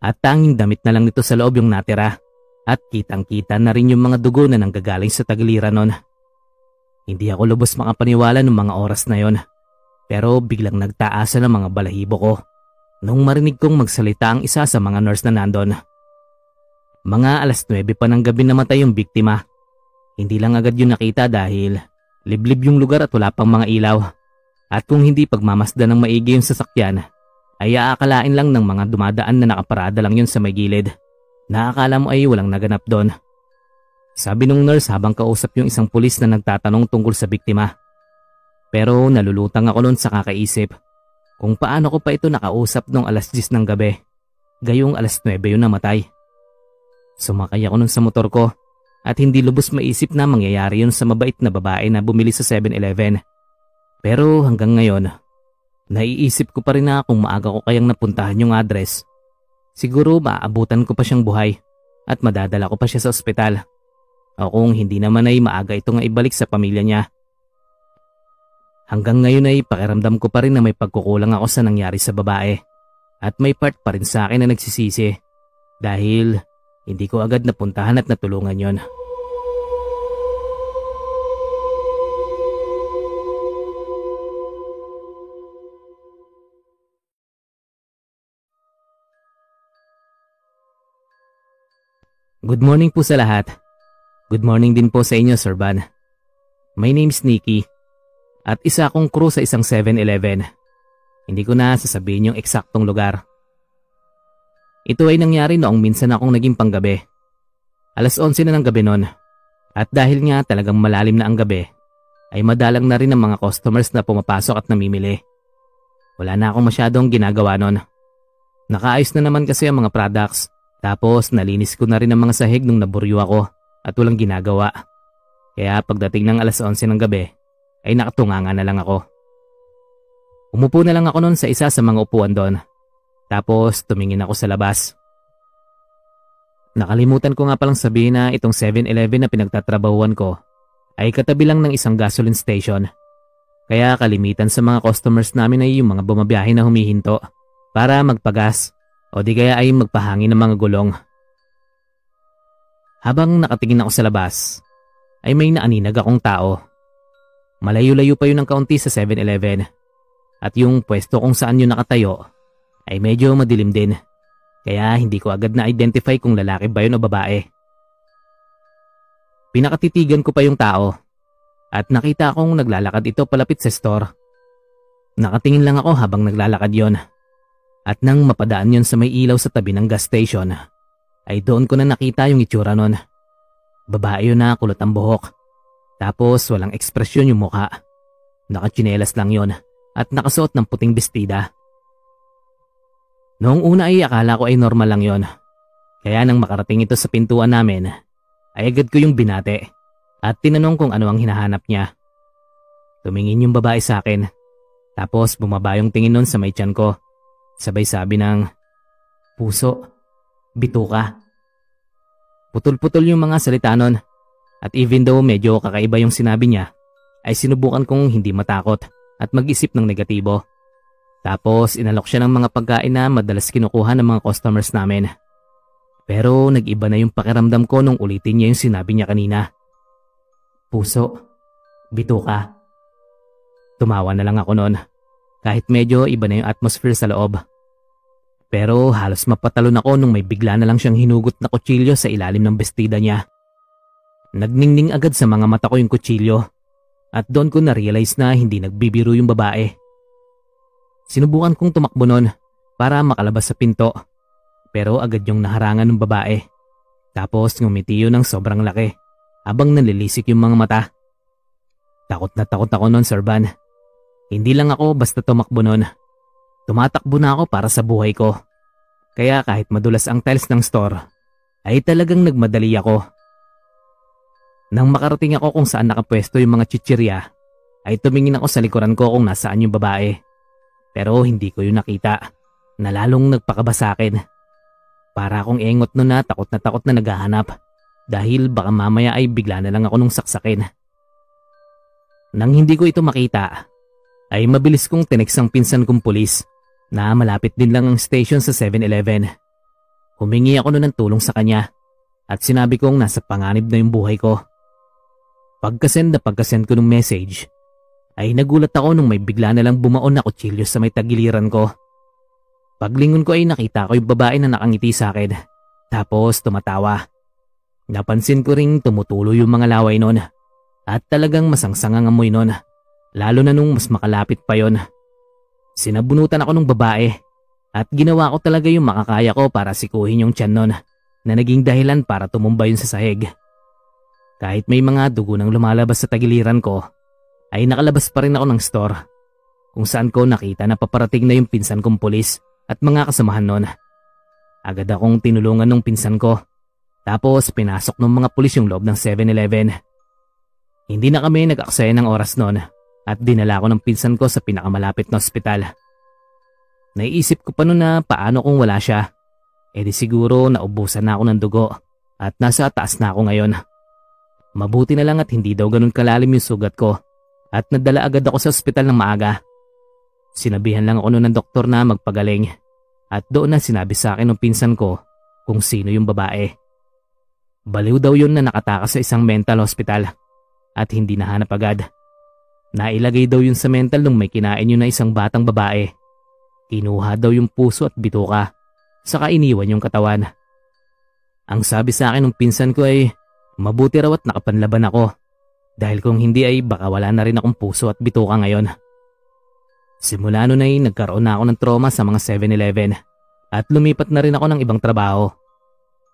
at tanging damit na lang nito sa loob yung natira at kitang kita na rin yung mga dugo na nanggagaling sa tagiliran noon. Hindi ako lubos makapaniwala ng mga oras na yon pero biglang nagtaasan ang mga balahibo ko nung marinig kong magsalita ang isa sa mga nurse na nandon. Mga alas 9 pa ng gabi namatay yung biktima. Hindi lang agad yun nakita dahil liblib yung lugar at wala pang mga ilaw. At kung hindi pagmamasdan ng maigi yung sasakyan, ay aakalain lang ng mga dumadaan na nakaparada lang yun sa may gilid. Naakala mo ay walang naganap doon. Sabi nung nurse habang kausap yung isang pulis na nagtatanong tungkol sa biktima. Pero nalulutang ako noon sa kakaisip kung paano ko pa ito nakausap nung alas 10 ng gabi. Gayong alas 9 yun namatay. Sumakay ako nun sa motor ko at hindi lubos maisip na mangyayari yun sa mabait na babae na bumili sa 7-Eleven. Pero hanggang ngayon, naiisip ko pa rin na kung maaga ko kayang napuntahan yung address. Siguro maaabutan ko pa siyang buhay at madadala ko pa siya sa ospital. O kung hindi naman ay maaga ito nga ibalik sa pamilya niya. Hanggang ngayon ay pakiramdam ko pa rin na may pagkukulang ako sa nangyari sa babae. At may part pa rin sa akin na nagsisisi. Dahil hindi ko agad napuntahan at natulungan yon. Good morning po sa lahat. Good morning din po sa inyo, Sir Van. My name is Nikki at isa akong crew sa isang 7-Eleven. Hindi ko na sasabihin yung eksaktong lugar. Ito ay nangyari noong minsan akong naging panggabi. Alas 11 na ng gabi noon. At dahil nga talagang malalim na ang gabi, ay madalang na rin ang mga customers na pumapasok at namimili. Wala na akong masyadong ginagawa noon. Nakaayos na naman kasi ang mga products. Tapos nalinis ko na rin ang mga sahig nung naburyo ako at walang ginagawa. Kaya pagdating ng alas 11 ng gabi ay nakatunganga na lang ako. Umupo na lang ako noon sa isa sa mga upuan doon. Tapos tumingin ako sa labas. Nakalimutan ko nga palang sabihin na itong 7-Eleven na pinagtatrabahuan ko ay katabi lang ng isang gasoline station. Kaya kalimitan sa mga customers namin ay yung mga bumabiyahe na humihinto para magpagas o di kaya ay magpahangin ng mga gulong. Habang nakatingin ako sa labas, ay may naaninag akong tao. Malayo-layo pa yun ng kaunti sa 7-Eleven at yung pwesto kung saan yun nakatayo ay medyo madilim din kaya hindi ko agad na-identify kung lalaki ba yun o babae. Pinakatitigan ko pa yung tao at nakita akong naglalakad ito palapit sa store. Nakatingin lang ako habang naglalakad yon at nang mapadaan yon sa may ilaw sa tabi ng gas station, ay doon ko na nakita yung itsura nun. Babae yun na kulot ang buhok. Tapos walang ekspresyon yung mukha. Nakachinelas lang yon at nakasuot ng puting bestida. Noong una ay akala ko ay normal lang yon. Kaya nang makarating ito sa pintuan namin, ay agad ko yung binate at tinanong kung ano ang hinahanap niya. Tumingin yung babae sa akin, tapos bumaba yung tingin nun sa may tiyan ko Sabay sabi ng, Puso, bituka. Putol-putol yung mga salita nun at even though medyo kakaiba yung sinabi niya, ay sinubukan kong hindi matakot at mag-isip ng negatibo. Tapos inalok siya ng mga pagkain na madalas kinukuha ng mga customers namin. Pero nag-iba na yung pakiramdam ko nung ulitin niya yung sinabi niya kanina. Puso, bituka. Tumawa na lang ako noon kahit medyo iba na yung atmosphere sa loob. Pero halos mapatalon ako nung may bigla na lang siyang hinugot na kutsilyo sa ilalim ng bestida niya. Nagningning agad sa mga mata ko yung kutsilyo at doon ko na-realize na hindi nagbibiro yung babae. Sinubukan kong tumakbo noon para makalabas sa pinto pero agad yung naharangan ng babae. Tapos ngumiti yun ng sobrang laki habang nalilisik yung mga mata. Takot na takot ako noon, Sir Van. Hindi lang ako basta tumakbo noon. Tumatakbo na ako para sa buhay ko. Kaya kahit madulas ang tiles ng store, ay talagang nagmadali ako. Nang makarating ako kung saan nakapwesto yung mga chichirya, ay tumingin ako sa likuran ko kung nasaan yung babae. Pero hindi ko yun nakita, na lalong nagpakaba sa akin. Para akong engot nun na takot na takot na naghahanap dahil baka mamaya ay bigla na lang ako nung saksakin. Nang hindi ko ito makita, ay mabilis kong tineksang pinsan kong pulis na malapit din lang ang station sa 7-Eleven. Humingi ako noon ng tulong sa kanya at sinabi kong nasa panganib na yung buhay ko. Pagkasend na pagkasend ko ng message, ay nagulat ako nung may bigla na lang bumaon na kutsilyo sa may tagiliran ko. Paglingon ko ay nakita ko yung babae na nakangiti sa akin, tapos tumatawa. Napansin ko ring tumutulo yung mga laway noon at talagang masangsangang amoy noon. Lalo na nung mas makalapit pa yon. Sinabunutan ako ng babae at ginawa ko talaga yung makakaya ko para sikuhin yung tiyan nun na naging dahilan para tumumba yun sa sahig. Kahit may mga dugo nang lumalabas sa tagiliran ko, ay nakalabas pa rin ako ng store kung saan ko nakita na paparating na yung pinsan kong pulis at mga kasamahan nun. Agad akong tinulungan ng pinsan ko tapos pinasok ng mga pulis yung loob ng 7-Eleven. Hindi na kami nag-aksaya ng oras noon at dinala ko ng pinsan ko sa pinakamalapit na ospital. Naiisip ko pa noon na paano kung wala siya. E di siguro naubusan na ako ng dugo at nasa taas na ako ngayon. Mabuti na lang at hindi daw ganun kalalim yung sugat ko at nadala agad ako sa ospital ng maaga. Sinabihan lang ako noon ng doktor na magpagaling at doon na sinabi sa akin ng pinsan ko kung sino yung babae. Baliw daw yun na nakatakas sa isang mental hospital at hindi nahanap agad. Nailagay daw yun sa mental nung may kinain yun na isang batang babae. Kinuha daw yung puso at bituka, saka iniwan yung katawan. Ang sabi sa akin ng pinsan ko ay mabuti raw at nakapanlaban ako dahil kung hindi ay baka wala na rin akong puso at bituka ngayon. Simula noon ay nagkaroon na ako ng trauma sa mga 7-Eleven at lumipat na rin ako ng ibang trabaho.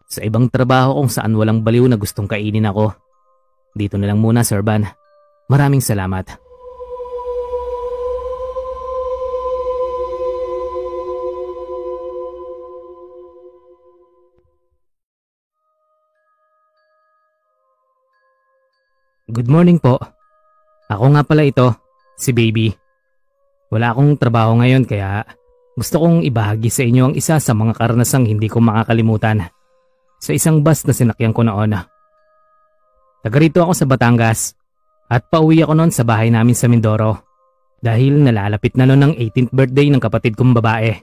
Sa ibang trabaho kung saan walang baliw na gustong kainin ako. Dito na lang muna Sir Van. Maraming salamat. Good morning po. Ako nga pala ito, si Baby. Wala akong trabaho ngayon kaya gusto kong ibahagi sa inyo ang isa sa mga karanasang hindi ko makakalimutan sa isang bus na sinakyan ko noon. Taga rito ako sa Batangas at pauwi ako noon sa bahay namin sa Mindoro dahil nalalapit na noon ang 18th birthday ng kapatid kong babae.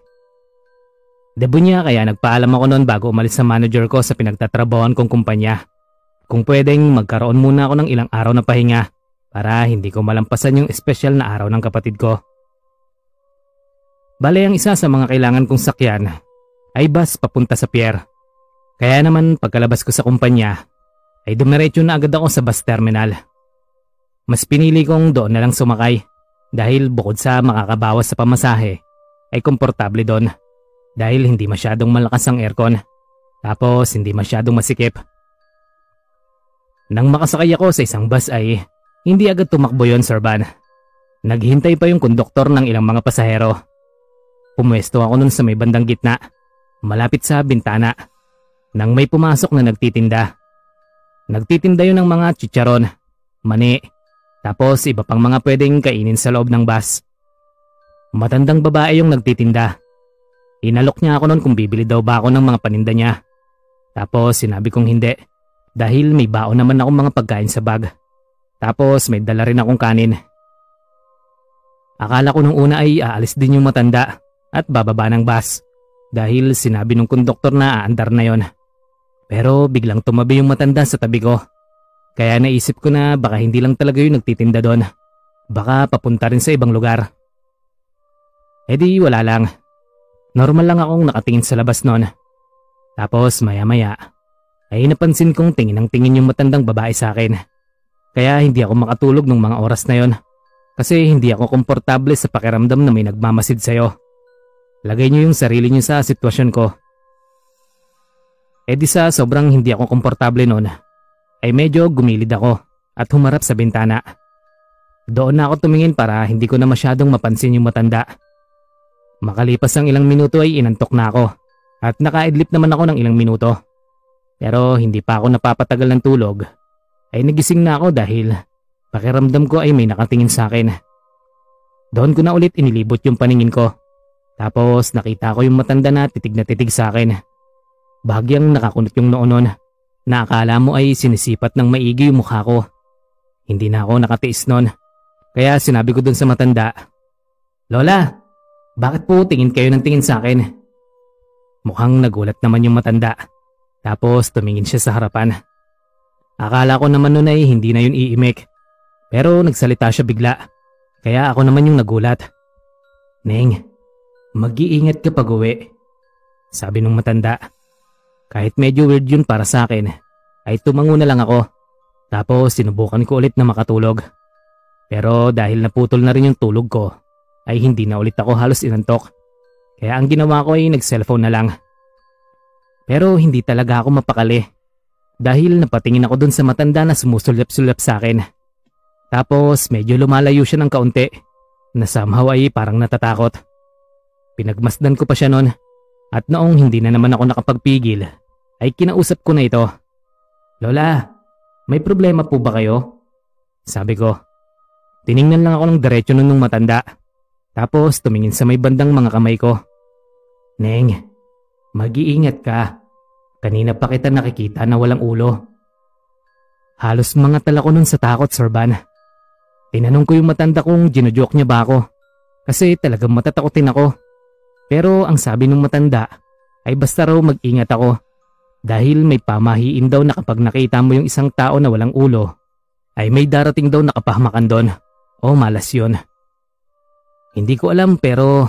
Debo niya kaya nagpaalam ako noon bago umalis sa manager ko sa pinagtatrabahoan kong kumpanya. Kung pwedeng magkaroon muna ako ng ilang araw na pahinga para hindi ko malampasan yung espesyal na araw ng kapatid ko. Bale ang isa sa mga kailangan kong sakyan ay bus papunta sa pier. Kaya naman pagkalabas ko sa kumpanya ay dumiretso na agad ako sa bus terminal. Mas pinili kong doon na lang sumakay dahil bukod sa makakabawas sa pamasahe ay komportable doon dahil hindi masyadong malakas ang aircon tapos hindi masyadong masikip. Nang makasakay ako sa isang bus ay hindi agad tumakbo yon Sir Van. Naghintay pa yung konduktor ng ilang mga pasahero Pumwesto ako nun sa may bandang gitna, malapit sa bintana, nang may pumasok na nagtitinda. Nagtitinda yun ng mga chicharon, mani, tapos iba pang mga pwedeng kainin sa loob ng bus. Matandang babae yung nagtitinda. Inalok niya ako noon kung bibili daw ba ako ng mga paninda niya. Tapos sinabi kong hindi dahil may baon naman akong mga pagkain sa bag. Tapos may dala rin akong kanin. Akala ko nung una ay aalis din yung matanda at bababa ng bus dahil sinabi ng konduktor na aandar na yon. Pero biglang tumabi yung matanda sa tabi ko. Kaya naisip ko na baka hindi lang talaga yung nagtitinda doon. Baka papunta rin sa ibang lugar. E di wala lang. Normal lang akong nakatingin sa labas noon. Tapos maya maya ay napansin kong tingin ang tingin yung matandang babae sa akin. Kaya hindi ako makatulog ng mga oras na yon. Kasi hindi ako komportable sa pakiramdam na may nagmamasid sa'yo. Lagay niyo yung sarili niyo sa sitwasyon ko. E di sa sobrang hindi ako komportable noon, ay medyo gumilid ako at humarap sa bintana. Doon na ako tumingin para hindi ko na masyadong mapansin yung matanda. Makalipas ang ilang minuto ay inantok na ako at nakaidlip naman ako ng ilang minuto. Pero hindi pa ako napapatagal ng tulog ay nagising na ako dahil pakiramdam ko ay may nakatingin sa akin. Doon ko na ulit inilibot yung paningin ko tapos nakita ko yung matanda na titig na titig sa akin. Bagyang nakakunot yung noo nun na akala mo ay sinisipat ng maigi yung mukha ko. Hindi na ako nakatiis nun. Kaya sinabi ko dun sa matanda, Lola, bakit po tingin kayo ng tingin sa akin? Mukhang nagulat naman yung matanda. Tapos tumingin siya sa harapan. Akala ko naman nun ay hindi na yun iimik. Pero nagsalita siya bigla. Kaya ako naman yung nagulat. Neng, Mag-iingat ka pag uwi. Sabi nung matanda. Kahit medyo weird yun para sa akin, ay tumango na lang ako. Tapos sinubukan ko ulit na makatulog. Pero dahil naputol na rin yung tulog ko, ay hindi na ulit ako halos inantok. Kaya ang ginawa ko ay nag-cellphone na lang. Pero hindi talaga ako mapakali. Dahil napatingin ako dun sa matanda na sumusulyap-sulyap sa akin. Tapos medyo lumalayo siya ng kaunti na somehow ay parang natatakot. Pinagmasdan ko pa siya noon at noong hindi na naman ako nakapagpigil ay kinausap ko na ito. Lola, may problema po ba kayo? Sabi ko. Tiningnan lang ako ng diretsyo nun nung matanda. Tapos tumingin sa may bandang mga kamay ko. Neng, mag-iingat ka. Kanina pa kita nakikita na walang ulo. Halos mga tala ko nun sa takot, Sir Van. Tinanong ko yung matanda kung ginojok niya ba ako. Kasi talagang matatakotin ako. Pero ang sabi ng matanda ay basta raw mag-ingat ako dahil may pamahiin daw na kapag nakita mo yung isang tao na walang ulo ay may darating daw na kapahamakan doon o malas yun. Hindi ko alam pero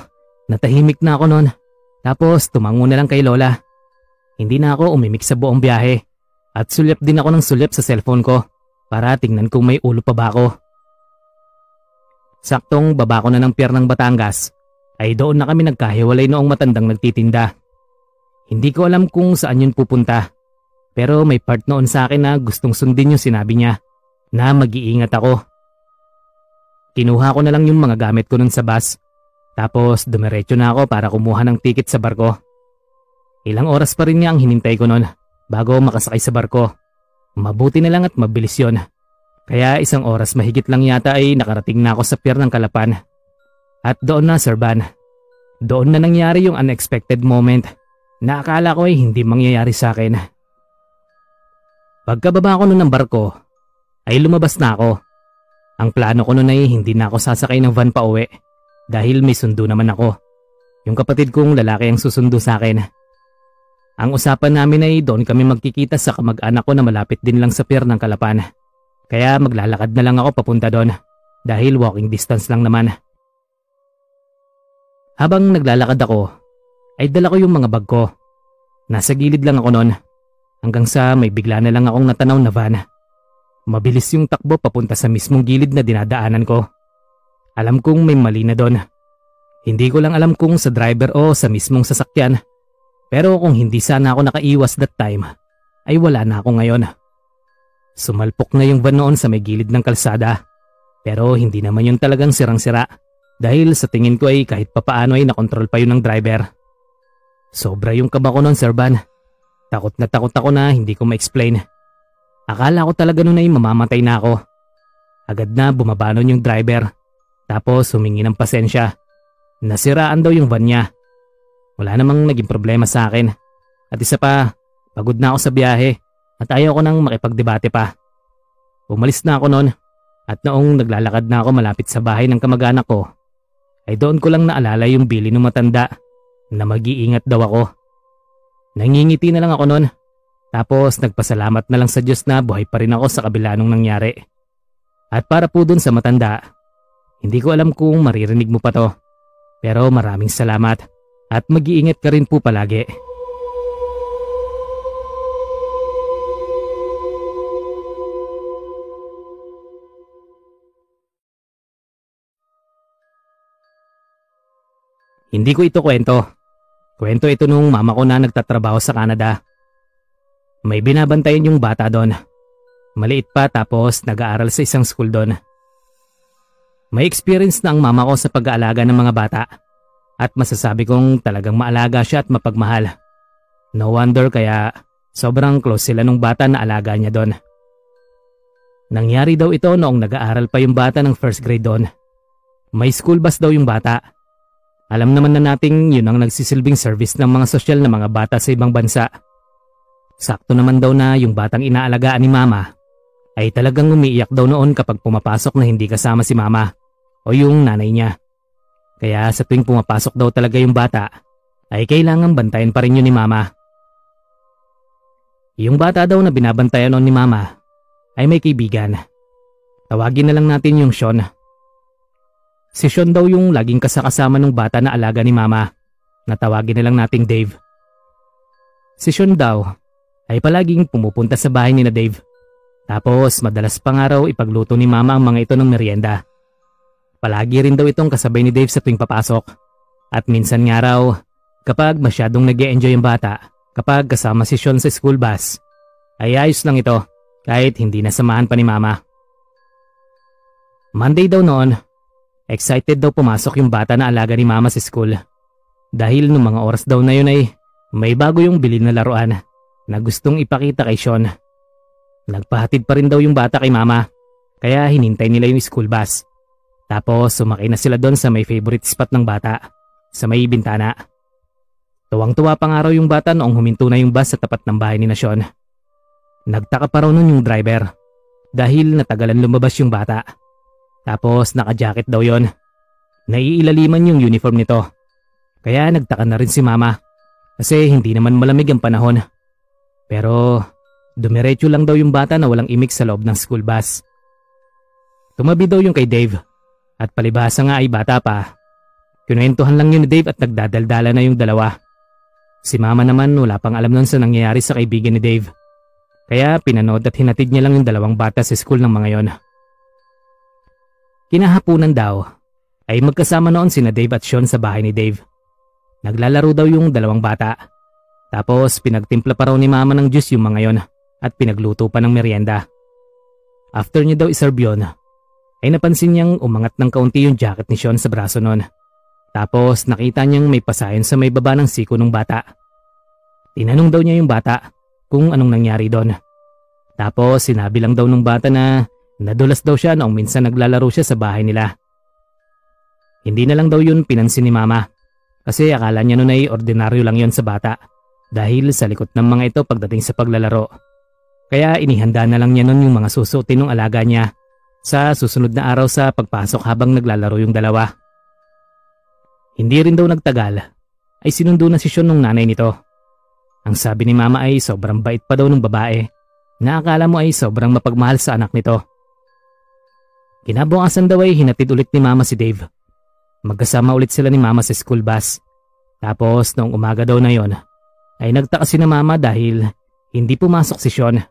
natahimik na ako noon tapos tumango na lang kay Lola. Hindi na ako umimik sa buong biyahe at sulyap din ako ng sulyap sa cellphone ko para tingnan kung may ulo pa ba ako. Saktong baba ko na ng pier ng Batangas ay doon na kami nagkahiwalay noong matandang nagtitinda. Hindi ko alam kung saan yun pupunta. Pero may part noon sa akin na gustong sundin yung sinabi niya na mag-iingat ako. Kinuha ko na lang yung mga gamit ko nun sa bus. Tapos dumiretso na ako para kumuha ng ticket sa barko. Ilang oras pa rin niya ang hinintay ko noon bago makasakay sa barko. Mabuti na lang at mabilis yon. Kaya isang oras mahigit lang yata ay nakarating na ako sa pier ng Kalapan. At doon na Sir Van. Doon na nangyari yung unexpected moment na akala ko ay hindi mangyayari sa akin. Pagkababa ko noon ng barko, ay lumabas na ako. Ang plano ko noon ay hindi na ako sasakay ng van pa uwi dahil may sundo naman ako. Yung kapatid kong lalaki ang susundo sa akin. Ang usapan namin ay doon kami magkikita sa kamag-anak ko na malapit din lang sa pier ng Kalapan. Kaya maglalakad na lang ako papunta doon dahil walking distance lang naman. Habang naglalakad ako, ay dala ko yung mga bag ko. Nasa gilid lang ako noon hanggang sa may bigla na lang akong natanaw na van. Mabilis yung takbo papunta sa mismong gilid na dinadaanan ko. Alam kong may mali na doon. Hindi ko lang alam kung sa driver o sa mismong sasakyan. Pero kung hindi sana ako nakaiwas that time, ay wala na ako ngayon. Sumalpok na yung van noon sa may gilid ng kalsada. Pero hindi naman yun talagang sirang-sira. Dahil sa tingin ko ay kahit papaano ay nakontrol pa yun ng driver. Sobra yung kaba ko noon, Sir Van. Takot na takot ako na hindi ko ma-explain. Akala ko talaga noon ay mamamatay na ako. Agad na bumaba nun yung driver. Tapos humingi ng pasensya. Nasiraan daw yung van niya. Wala namang naging problema sa akin. At isa pa, pagod na ako sa biyahe at ayaw ko nang makipagdebate pa. Umalis na ako noon at noong naglalakad na ako malapit sa bahay ng kamag-anak ko, ay doon ko lang naalala yung bili ng matanda na mag-iingat daw ako. Nangingiti na lang ako noon. Tapos nagpasalamat na lang sa Diyos na buhay pa rin ako sa kabila nung nangyari. At para po dun sa matanda, hindi ko alam kung maririnig mo pa to. Pero maraming salamat at mag-iingat ka rin po palagi. Hindi ko ito kwento. Kwento ito nung mama ko na nagtatrabaho sa Canada. May binabantayan yung bata doon. Maliit pa tapos nag-aaral sa isang school doon. May experience na ang mama ko sa pag-aalaga ng mga bata at masasabi kong talagang maalaga siya at mapagmahal. No wonder kaya sobrang close sila nung bata na alaga niya doon. Nangyari daw ito noong nag-aaral pa yung bata ng first grade doon. May school bus daw yung bata alam naman na nating yun ang nagsisilbing service ng mga sosyal na mga bata sa ibang bansa. Sakto naman daw na yung batang inaalagaan ni mama ay talagang umiiyak daw noon kapag pumapasok na hindi kasama si mama o yung nanay niya. Kaya sa tuwing pumapasok daw talaga yung bata ay kailangan bantayan pa rin yun ni mama. Yung bata daw na binabantayan noon ni mama ay may kaibigan. Tawagin na lang natin yung Sean Si Sean daw yung laging kasakasama ng bata na alaga ni mama. Natawagin na lang nating Dave. Si Sean daw ay palaging pumupunta sa bahay ni na Dave. Tapos madalas pa nga raw ipagluto ni mama ang mga ito ng merienda. Palagi rin daw itong kasabay ni Dave sa tuwing papasok. At minsan nga raw, kapag masyadong nag enjoy ang bata, kapag kasama si Sean sa school bus, ay ayos lang ito kahit hindi nasamahan pa ni mama. Monday daw noon, Excited daw pumasok yung bata na alaga ni mama sa school. Dahil nung mga oras daw na yun ay may bago yung bilin na laruan na gustong ipakita kay Sean. Nagpahatid pa rin daw yung bata kay mama kaya hinintay nila yung school bus. Tapos sumakay na sila doon sa may favorite spot ng bata, sa may bintana. Tuwang-tuwa pa nga raw yung bata noong huminto na yung bus sa tapat ng bahay ni na Sean. Nagtaka pa raw nun yung driver dahil natagalan lumabas yung bata. Tapos naka-jacket daw yon. Naiilaliman yung uniform nito. Kaya nagtaka na rin si mama kasi hindi naman malamig ang panahon. Pero dumiretso lang daw yung bata na walang imik sa loob ng school bus. Tumabi daw yung kay Dave at palibhasa nga ay bata pa. Kinuwentuhan lang yun ni Dave at nagdadaldala na yung dalawa. Si mama naman wala pang alam nun sa nangyayari sa kaibigan ni Dave. Kaya pinanood at hinatid niya lang yung dalawang bata sa school ng mga yon. Kinahapunan daw ay magkasama noon sina Dave at Sean sa bahay ni Dave. Naglalaro daw yung dalawang bata. Tapos pinagtimpla pa raw ni mama ng juice yung mga yon at pinagluto pa ng merienda. After niya daw iserve yun, ay napansin niyang umangat ng kaunti yung jacket ni Sean sa braso noon. Tapos nakita niyang may pasayan sa may baba ng siko ng bata. Tinanong daw niya yung bata kung anong nangyari doon. Tapos sinabi lang daw ng bata na Nadulas daw siya noong minsan naglalaro siya sa bahay nila. Hindi na lang daw yun pinansin ni mama kasi akala niya noon ay ordinaryo lang yon sa bata dahil sa likot ng mga ito pagdating sa paglalaro. Kaya inihanda na lang niya noon yung mga susutin ng alaga niya sa susunod na araw sa pagpasok habang naglalaro yung dalawa. Hindi rin daw nagtagal ay sinundo na si Sean ng nanay nito. Ang sabi ni mama ay sobrang bait pa daw ng babae na akala mo ay sobrang mapagmahal sa anak nito. Kinabukasan daw ay hinatid ulit ni mama si Dave. Magkasama ulit sila ni mama sa school bus. Tapos noong umaga daw na yon ay nagtaka si na mama dahil hindi pumasok si Sean.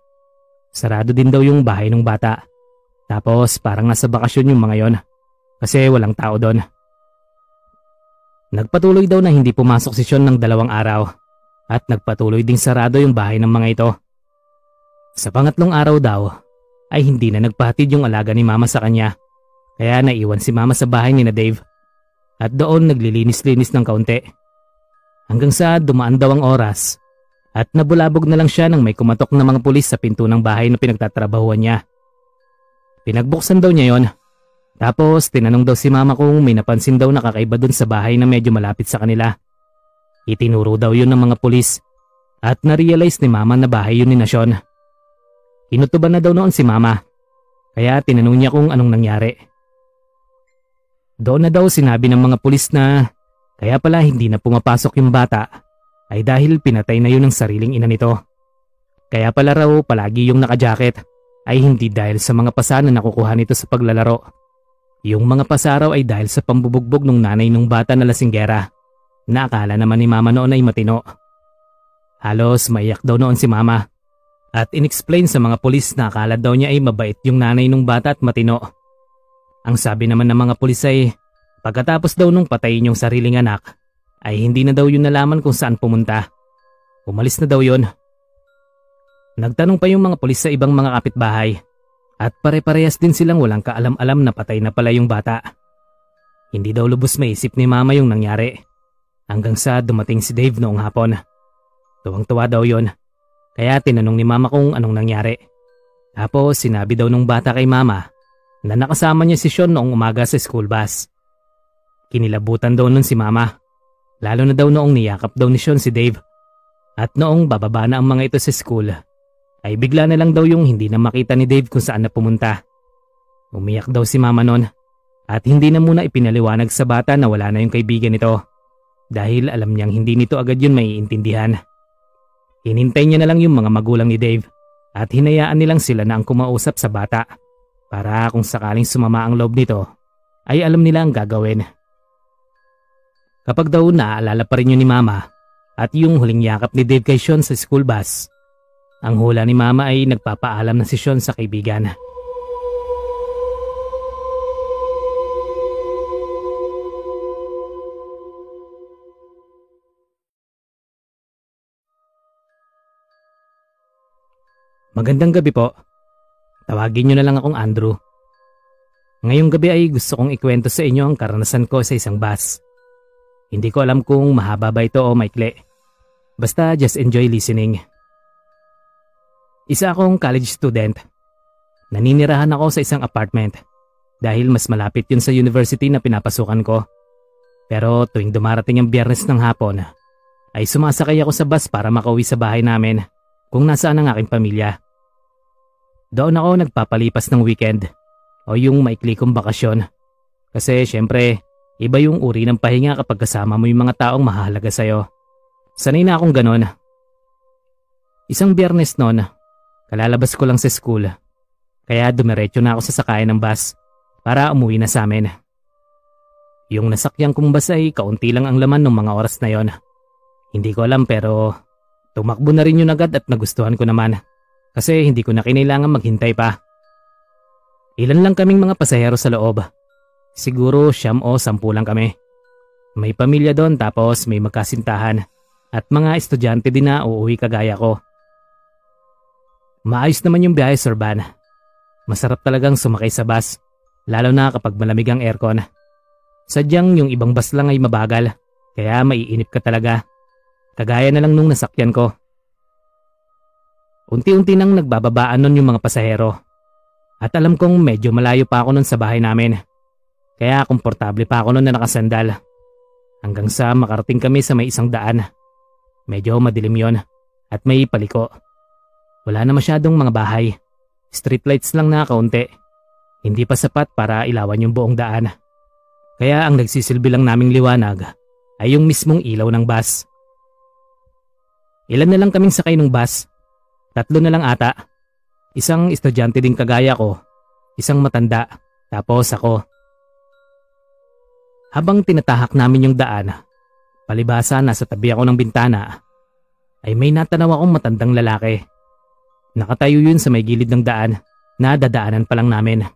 Sarado din daw yung bahay ng bata. Tapos parang nasa bakasyon yung mga yon kasi walang tao doon. Nagpatuloy daw na hindi pumasok si Sean ng dalawang araw at nagpatuloy ding sarado yung bahay ng mga ito. Sa pangatlong araw daw ay hindi na nagpahatid yung alaga ni mama sa kanya. Kaya naiwan si mama sa bahay ni na Dave. At doon naglilinis-linis ng kaunti. Hanggang sa dumaan daw ang oras. At nabulabog na lang siya nang may kumatok na mga pulis sa pinto ng bahay na pinagtatrabahuan niya. Pinagbuksan daw niya yon. Tapos tinanong daw si mama kung may napansin daw na kakaiba dun sa bahay na medyo malapit sa kanila. Itinuro daw yun ng mga pulis at na-realize ni mama na bahay yun ni Nasyon. Inutuban na daw noon si mama. Kaya tinanong niya kung anong nangyari. Doon na daw sinabi ng mga pulis na kaya pala hindi na pumapasok yung bata ay dahil pinatay na yun ng sariling ina nito. Kaya pala raw palagi yung nakajacket ay hindi dahil sa mga pasa na nakukuha nito sa paglalaro. Yung mga pasaraw ay dahil sa pambubugbog ng nanay ng bata na lasinggera na akala naman ni mama noon ay matino. Halos maiyak daw noon si mama at inexplain sa mga pulis na akala daw niya ay mabait yung nanay ng bata at matino. Ang sabi naman ng mga pulis ay pagkatapos daw nung patayin yung sariling anak ay hindi na daw yun nalaman kung saan pumunta. Umalis na daw yun. Nagtanong pa yung mga pulis sa ibang mga kapitbahay at pare-parehas din silang walang kaalam-alam na patay na pala yung bata. Hindi daw lubos maisip ni mama yung nangyari hanggang sa dumating si Dave noong hapon. Tuwang-tuwa daw yon kaya tinanong ni mama kung anong nangyari. Tapos sinabi daw nung bata kay mama na nakasama niya si Sean noong umaga sa school bus. Kinilabutan daw nun si mama. Lalo na daw noong niyakap daw ni Sean si Dave. At noong bababa na ang mga ito sa school, ay bigla na lang daw yung hindi na makita ni Dave kung saan na pumunta. Umiyak daw si mama noon at hindi na muna ipinaliwanag sa bata na wala na yung kaibigan nito dahil alam niyang hindi nito agad yun maiintindihan. Hinintay niya na lang yung mga magulang ni Dave at hinayaan nilang sila na ang kumausap sa bata para kung sakaling sumama ang loob nito ay alam nila ang gagawin. Kapag daw naaalala pa rin yun ni Mama at yung huling yakap ni Dave kay Sean sa school bus, ang hula ni Mama ay nagpapaalam na si Sean sa kaibigan. Magandang gabi po. Tawagin niyo na lang akong Andrew. Ngayong gabi ay gusto kong ikwento sa inyo ang karanasan ko sa isang bus. Hindi ko alam kung mahaba ba ito o maikli. Basta just enjoy listening. Isa akong college student. Naninirahan ako sa isang apartment dahil mas malapit yun sa university na pinapasukan ko. Pero tuwing dumarating ang biyernes ng hapon, ay sumasakay ako sa bus para makauwi sa bahay namin kung nasaan ang aking pamilya. Doon ako nagpapalipas ng weekend o yung maikli kong bakasyon. Kasi syempre, iba yung uri ng pahinga kapag kasama mo yung mga taong mahalaga sa'yo. Sanay na akong ganon. Isang biyernes noon, kalalabas ko lang sa school. Kaya dumiretso na ako sa sakayan ng bus para umuwi na sa amin. Yung nasakyan kong bus ay kaunti lang ang laman ng mga oras na yon. Hindi ko alam pero Tumakbo na rin yun agad at nagustuhan ko naman kasi hindi ko na kinailangan maghintay pa. Ilan lang kaming mga pasahero sa loob. Siguro siyam o sampu lang kami. May pamilya doon tapos may magkasintahan at mga estudyante din na uuwi kagaya ko. Maayos naman yung biyahe, Sir Van. Masarap talagang sumakay sa bus, lalo na kapag malamig ang aircon. Sadyang yung ibang bus lang ay mabagal, kaya maiinip ka talaga. Kagaya na lang nung nasakyan ko. Unti-unti nang nagbababaan nun yung mga pasahero. At alam kong medyo malayo pa ako nun sa bahay namin. Kaya komportable pa ako nun na nakasandal. Hanggang sa makarating kami sa may isang daan. Medyo madilim yon at may paliko. Wala na masyadong mga bahay. Streetlights lang na kaunti. Hindi pa sapat para ilawan yung buong daan. Kaya ang nagsisilbi lang naming liwanag ay yung mismong ilaw ng bus. Ilan na lang kaming sakay ng bus. Tatlo na lang ata. Isang estudyante din kagaya ko, isang matanda, tapos ako. Habang tinatahak namin yung daan, palibasa nasa tabi ako ng bintana, ay may natanaw akong matandang lalaki. Nakatayo yun sa may gilid ng daan na dadaanan pa lang namin.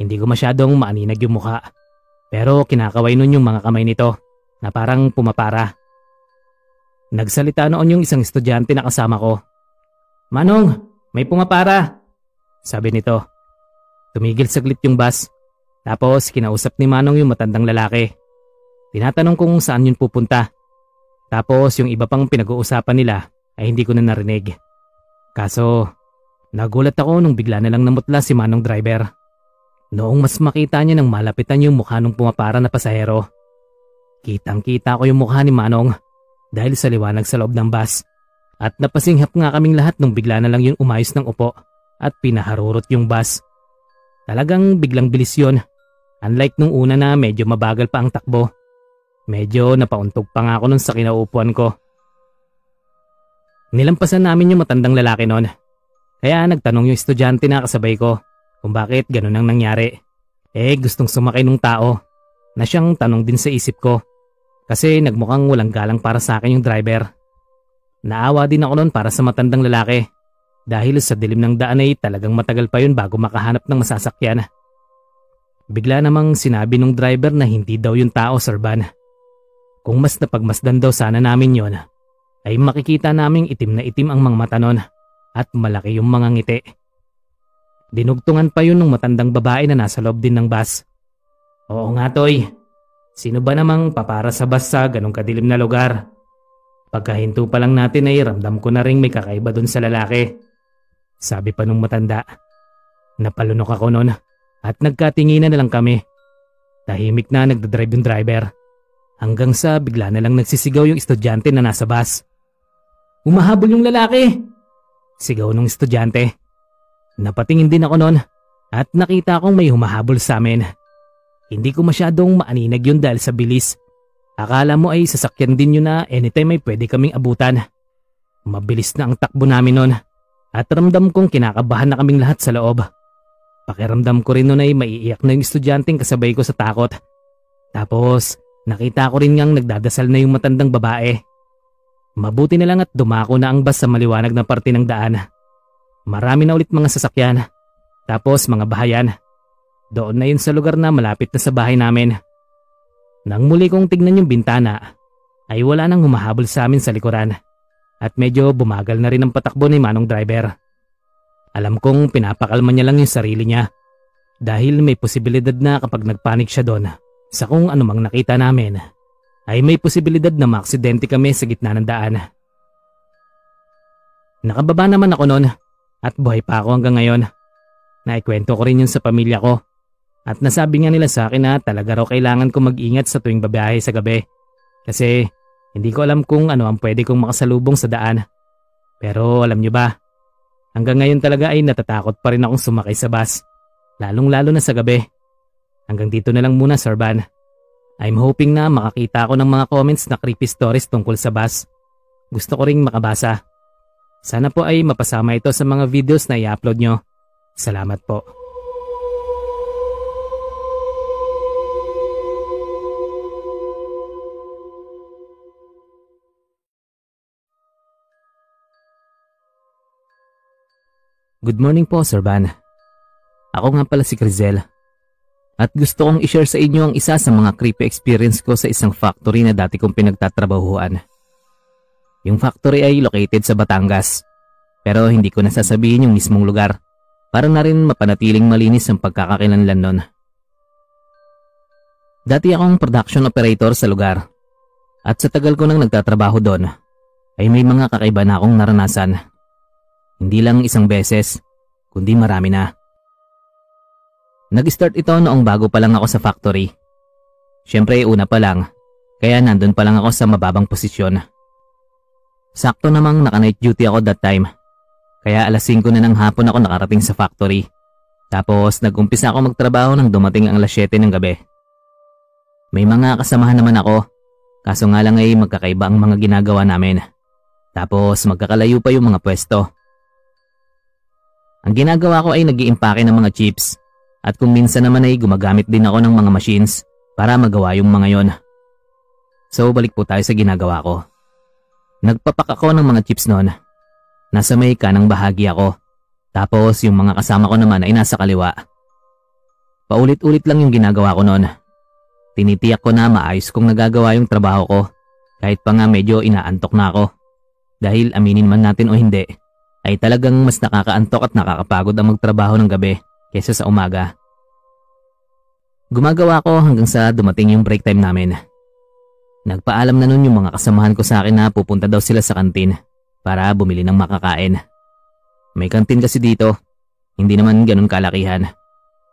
Hindi ko masyadong maaninag yung mukha, pero kinakaway nun yung mga kamay nito na parang pumapara. Nagsalita noon yung isang estudyante na kasama ko. Manong, may pumapara, sabi nito. Tumigil saglit yung bus, tapos kinausap ni Manong yung matandang lalaki. Tinatanong kung saan yun pupunta. Tapos yung iba pang pinag-uusapan nila ay hindi ko na narinig. Kaso, nagulat ako nung bigla na lang namutla si Manong driver. Noong mas makita niya nang malapitan yung mukha ng pumapara na pasahero. Kitang kita ko yung mukha ni Manong dahil sa liwanag sa loob ng bus. At napasinghap nga kaming lahat nung bigla na lang yung umayos ng upo at pinaharurot yung bus. Talagang biglang bilis yun. Unlike nung una na medyo mabagal pa ang takbo. Medyo napauntog pa nga ako nun sa kinaupuan ko. Nilampasan namin yung matandang lalaki nun. Kaya nagtanong yung estudyante na kasabay ko kung bakit ganun ang nangyari. Eh gustong sumakay ng tao na siyang tanong din sa isip ko. Kasi nagmukhang walang galang para sa akin yung driver. Naawa din ako noon para sa matandang lalaki dahil sa dilim ng daan ay talagang matagal pa yun bago makahanap ng masasakyan. Bigla namang sinabi ng driver na hindi daw yung tao, Sir Van. Kung mas napagmasdan daw sana namin yon, ay makikita naming itim na itim ang mga mata nun at malaki yung mga ngiti. Dinugtungan pa yun ng matandang babae na nasa loob din ng bus. Oo nga toy, sino ba namang papara sa bus sa ganong kadilim na lugar? Pagkahinto pa lang natin ay ramdam ko na rin may kakaiba dun sa lalaki. Sabi pa nung matanda. Napalunok ako noon at nagkatinginan na lang kami. Tahimik na nagdadrive yung driver. Hanggang sa bigla na lang nagsisigaw yung estudyante na nasa bus. Umahabol yung lalaki! Sigaw nung estudyante. Napatingin din ako noon at nakita kong may humahabol sa amin. Hindi ko masyadong maaninag yun dahil sa bilis Akala mo ay sasakyan din yun na anytime ay pwede kaming abutan. Mabilis na ang takbo namin nun at ramdam kong kinakabahan na kaming lahat sa loob. Pakiramdam ko rin nun ay maiiyak na yung estudyanteng kasabay ko sa takot. Tapos nakita ko rin ngang nagdadasal na yung matandang babae. Mabuti na lang at dumako na ang bus sa maliwanag na parte ng daan. Marami na ulit mga sasakyan. Tapos mga bahayan. Doon na yun sa lugar na malapit na sa bahay namin. Nang muli kong tignan yung bintana, ay wala nang humahabol sa amin sa likuran at medyo bumagal na rin ang patakbo ni Manong driver. Alam kong pinapakalma niya lang yung sarili niya dahil may posibilidad na kapag nagpanik siya doon sa kung anumang nakita namin ay may posibilidad na maaksidente kami sa gitna ng daan. Nakababa naman ako noon at buhay pa ako hanggang ngayon. Naikwento ko rin yun sa pamilya ko at nasabi nga nila sa akin na talaga raw kailangan ko mag-ingat sa tuwing babiyahe sa gabi. Kasi hindi ko alam kung ano ang pwede kong makasalubong sa daan. Pero alam nyo ba, hanggang ngayon talaga ay natatakot pa rin akong sumakay sa bus. Lalong lalo na sa gabi. Hanggang dito na lang muna Sir Van. I'm hoping na makakita ako ng mga comments na creepy stories tungkol sa bus. Gusto ko ring makabasa. Sana po ay mapasama ito sa mga videos na i-upload nyo. Salamat po. Good morning po, Sir Van. Ako nga pala si Crizel. At gusto kong i-share sa inyo ang isa sa mga creepy experience ko sa isang factory na dati kong pinagtatrabahuan. Yung factory ay located sa Batangas. Pero hindi ko nasasabihin yung mismong lugar para na rin mapanatiling malinis ang pagkakakilanlan nun. Dati akong production operator sa lugar. At sa tagal ko nang nagtatrabaho doon, ay may mga kakaiba na akong naranasan. Hindi lang isang beses, kundi marami na. Nag-start ito noong bago pa lang ako sa factory. Siyempre una pa lang, kaya nandun pa lang ako sa mababang posisyon. Sakto namang naka-night duty ako that time. Kaya alas 5 na ng hapon ako nakarating sa factory. Tapos nag-umpisa ako magtrabaho nang dumating ang alas 7 ng gabi. May mga kasamahan naman ako, kaso nga lang ay magkakaiba ang mga ginagawa namin. Tapos magkakalayo pa yung mga pwesto. Ang ginagawa ko ay nag ng mga chips at kung minsan naman ay gumagamit din ako ng mga machines para magawa yung mga yon. So balik po tayo sa ginagawa ko. Nagpapak ako ng mga chips noon. Nasa may kanang bahagi ako. Tapos yung mga kasama ko naman ay nasa kaliwa. Paulit-ulit lang yung ginagawa ko noon. Tinitiyak ko na maayos kong nagagawa yung trabaho ko kahit pa nga medyo inaantok na ako. Dahil aminin man natin o hindi, ay talagang mas nakakaantok at nakakapagod ang magtrabaho ng gabi kesa sa umaga. Gumagawa ko hanggang sa dumating yung break time namin. Nagpaalam na nun yung mga kasamahan ko sa akin na pupunta daw sila sa kantin para bumili ng makakain. May kantin kasi dito, hindi naman ganun kalakihan.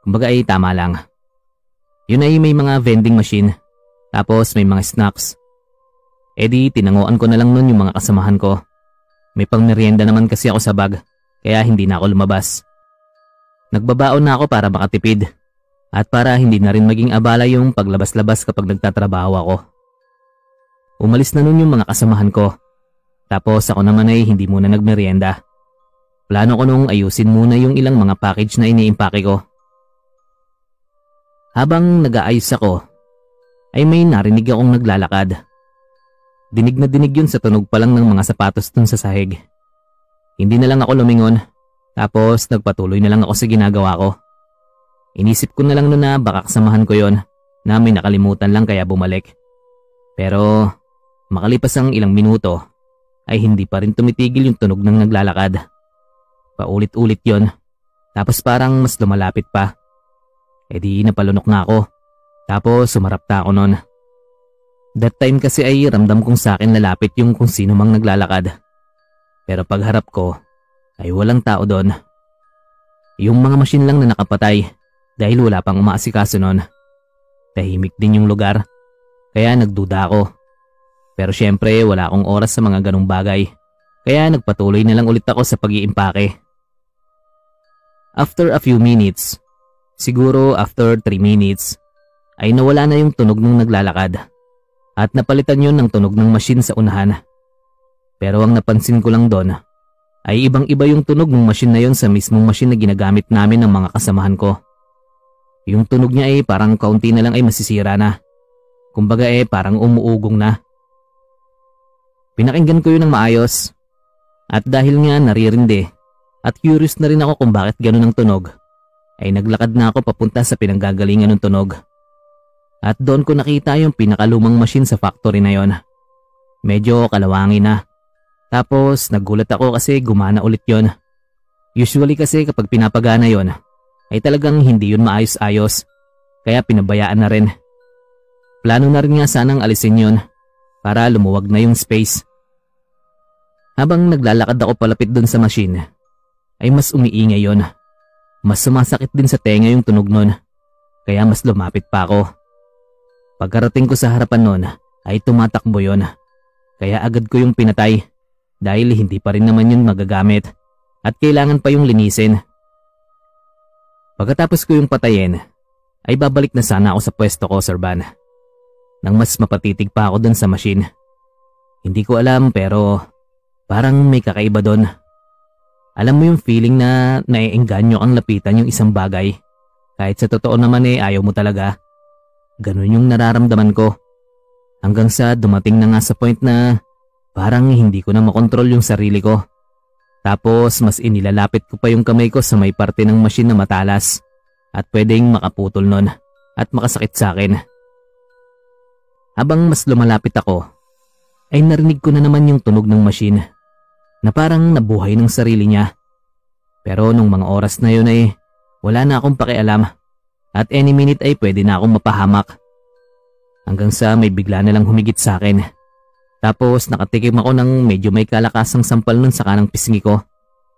Kumbaga ay tama lang. Yun ay may mga vending machine, tapos may mga snacks. E di tinanguan ko na lang nun yung mga kasamahan ko. May pang merienda naman kasi ako sa bag, kaya hindi na ako lumabas. Nagbabaon na ako para makatipid at para hindi na rin maging abala yung paglabas-labas kapag nagtatrabaho ako. Umalis na nun yung mga kasamahan ko. Tapos ako naman ay hindi muna nagmerienda. Plano ko nung ayusin muna yung ilang mga package na iniimpake ko. Habang nag-aayos ako, ay may narinig akong naglalakad. Dinig na dinig yun sa tunog pa lang ng mga sapatos dun sa sahig. Hindi na lang ako lumingon tapos nagpatuloy na lang ako sa ginagawa ko. Inisip ko na lang noon na baka kasamahan ko yon na may nakalimutan lang kaya bumalik. Pero makalipas ang ilang minuto ay hindi pa rin tumitigil yung tunog ng naglalakad. Paulit-ulit yon tapos parang mas lumalapit pa. E di napalunok na ako tapos sumarap ta ako noon. That time kasi ay ramdam kong sa akin lalapit yung kung sino mang naglalakad. Pero pagharap ko ay walang tao doon. Yung mga machine lang na nakapatay dahil wala pang umaasikaso noon. Tahimik din yung lugar, kaya nagduda ako. Pero syempre wala akong oras sa mga ganong bagay, kaya nagpatuloy na lang ulit ako sa pag-iimpake. After a few minutes, siguro after 3 minutes, ay nawala na yung tunog ng naglalakad at napalitan yun ng tunog ng machine sa unahan. Pero ang napansin ko lang doon ay ibang iba yung tunog ng machine na yon sa mismong machine na ginagamit namin ng mga kasamahan ko. Yung tunog niya ay parang kaunti na lang ay masisira na. Kumbaga eh parang umuugong na. Pinakinggan ko yun ng maayos. At dahil nga naririndi at curious na rin ako kung bakit ganun ang tunog, ay naglakad na ako papunta sa pinanggagalingan ng tunog. At doon ko nakita yung pinakalumang machine sa factory na yon. Medyo kalawangin na tapos nagulat ako kasi gumana ulit yon. Usually kasi kapag pinapagana yon ay talagang hindi yun maayos-ayos kaya pinabayaan na rin. Plano na rin nga sanang alisin yon para lumuwag na yung space. Habang naglalakad ako palapit dun sa machine ay mas umiingay yon. Mas sumasakit din sa tenga yung tunog nun kaya mas lumapit pa ako. Pagkarating ko sa harapan nun ay tumatakbo yon kaya agad ko yung pinatay dahil hindi pa rin naman yun magagamit at kailangan pa yung linisin. Pagkatapos ko yung patayin, ay babalik na sana ako sa pwesto ko, Sir Van. Nang mas mapatitig pa ako dun sa machine. Hindi ko alam pero parang may kakaiba doon. Alam mo yung feeling na naiengganyo ang lapitan yung isang bagay. Kahit sa totoo naman eh ayaw mo talaga. Ganun yung nararamdaman ko. Hanggang sa dumating na nga sa point na Parang hindi ko na makontrol yung sarili ko. Tapos mas inilalapit ko pa yung kamay ko sa may parte ng machine na matalas at pwedeng makaputol nun at makasakit sa akin. Habang mas lumalapit ako, ay narinig ko na naman yung tunog ng machine na parang nabuhay ng sarili niya. Pero nung mga oras na yun ay wala na akong pakialam at any minute ay pwede na akong mapahamak. Hanggang sa may bigla na lang humigit sa akin tapos nakatikim ako ng medyo may kalakasang sampal nun sa kanang pisngi ko.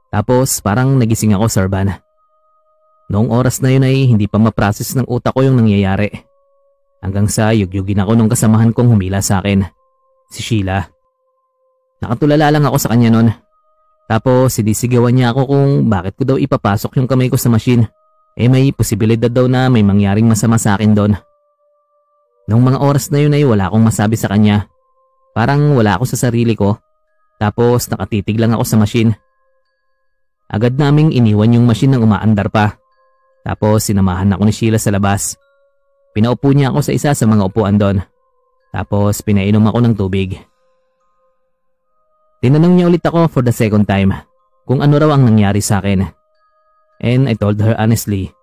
Tapos parang nagising ako, Sir Van. Noong oras na yun ay hindi pa ma-process ng utak ko yung nangyayari. Hanggang sa yugyugin ako nung kasamahan kong humila sa akin. Si Sheila. Nakatulala lang ako sa kanya nun. Tapos sinisigawan niya ako kung bakit ko daw ipapasok yung kamay ko sa machine. Eh may posibilidad daw na may mangyaring masama sa akin doon. Nung mga oras na yun ay wala akong masabi sa kanya. Parang wala ako sa sarili ko. Tapos nakatitig lang ako sa machine. Agad naming iniwan yung machine nang umaandar pa. Tapos sinamahan ako ni Sheila sa labas. Pinaupo niya ako sa isa sa mga upuan doon. Tapos pinainom ako ng tubig. Tinanong niya ulit ako for the second time kung ano raw ang nangyari sa akin. And I told her honestly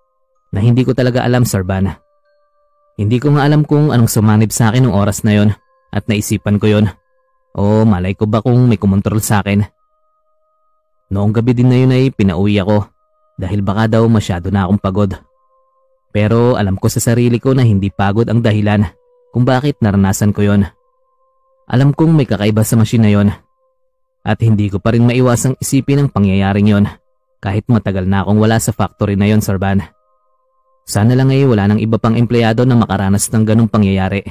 na hindi ko talaga alam Sir Van. Hindi ko nga alam kung anong sumanib sa akin ng oras na yon at naisipan ko yon. O malay ko ba kung may kumontrol sa akin. Noong gabi din na yun ay pinauwi ako dahil baka daw masyado na akong pagod. Pero alam ko sa sarili ko na hindi pagod ang dahilan kung bakit naranasan ko yon. Alam kong may kakaiba sa machine na yon. At hindi ko pa rin maiwasang isipin ang pangyayaring yon kahit matagal na akong wala sa factory na yon, Sir Van. Sana lang ay wala nang iba pang empleyado na makaranas ng ganong pangyayari.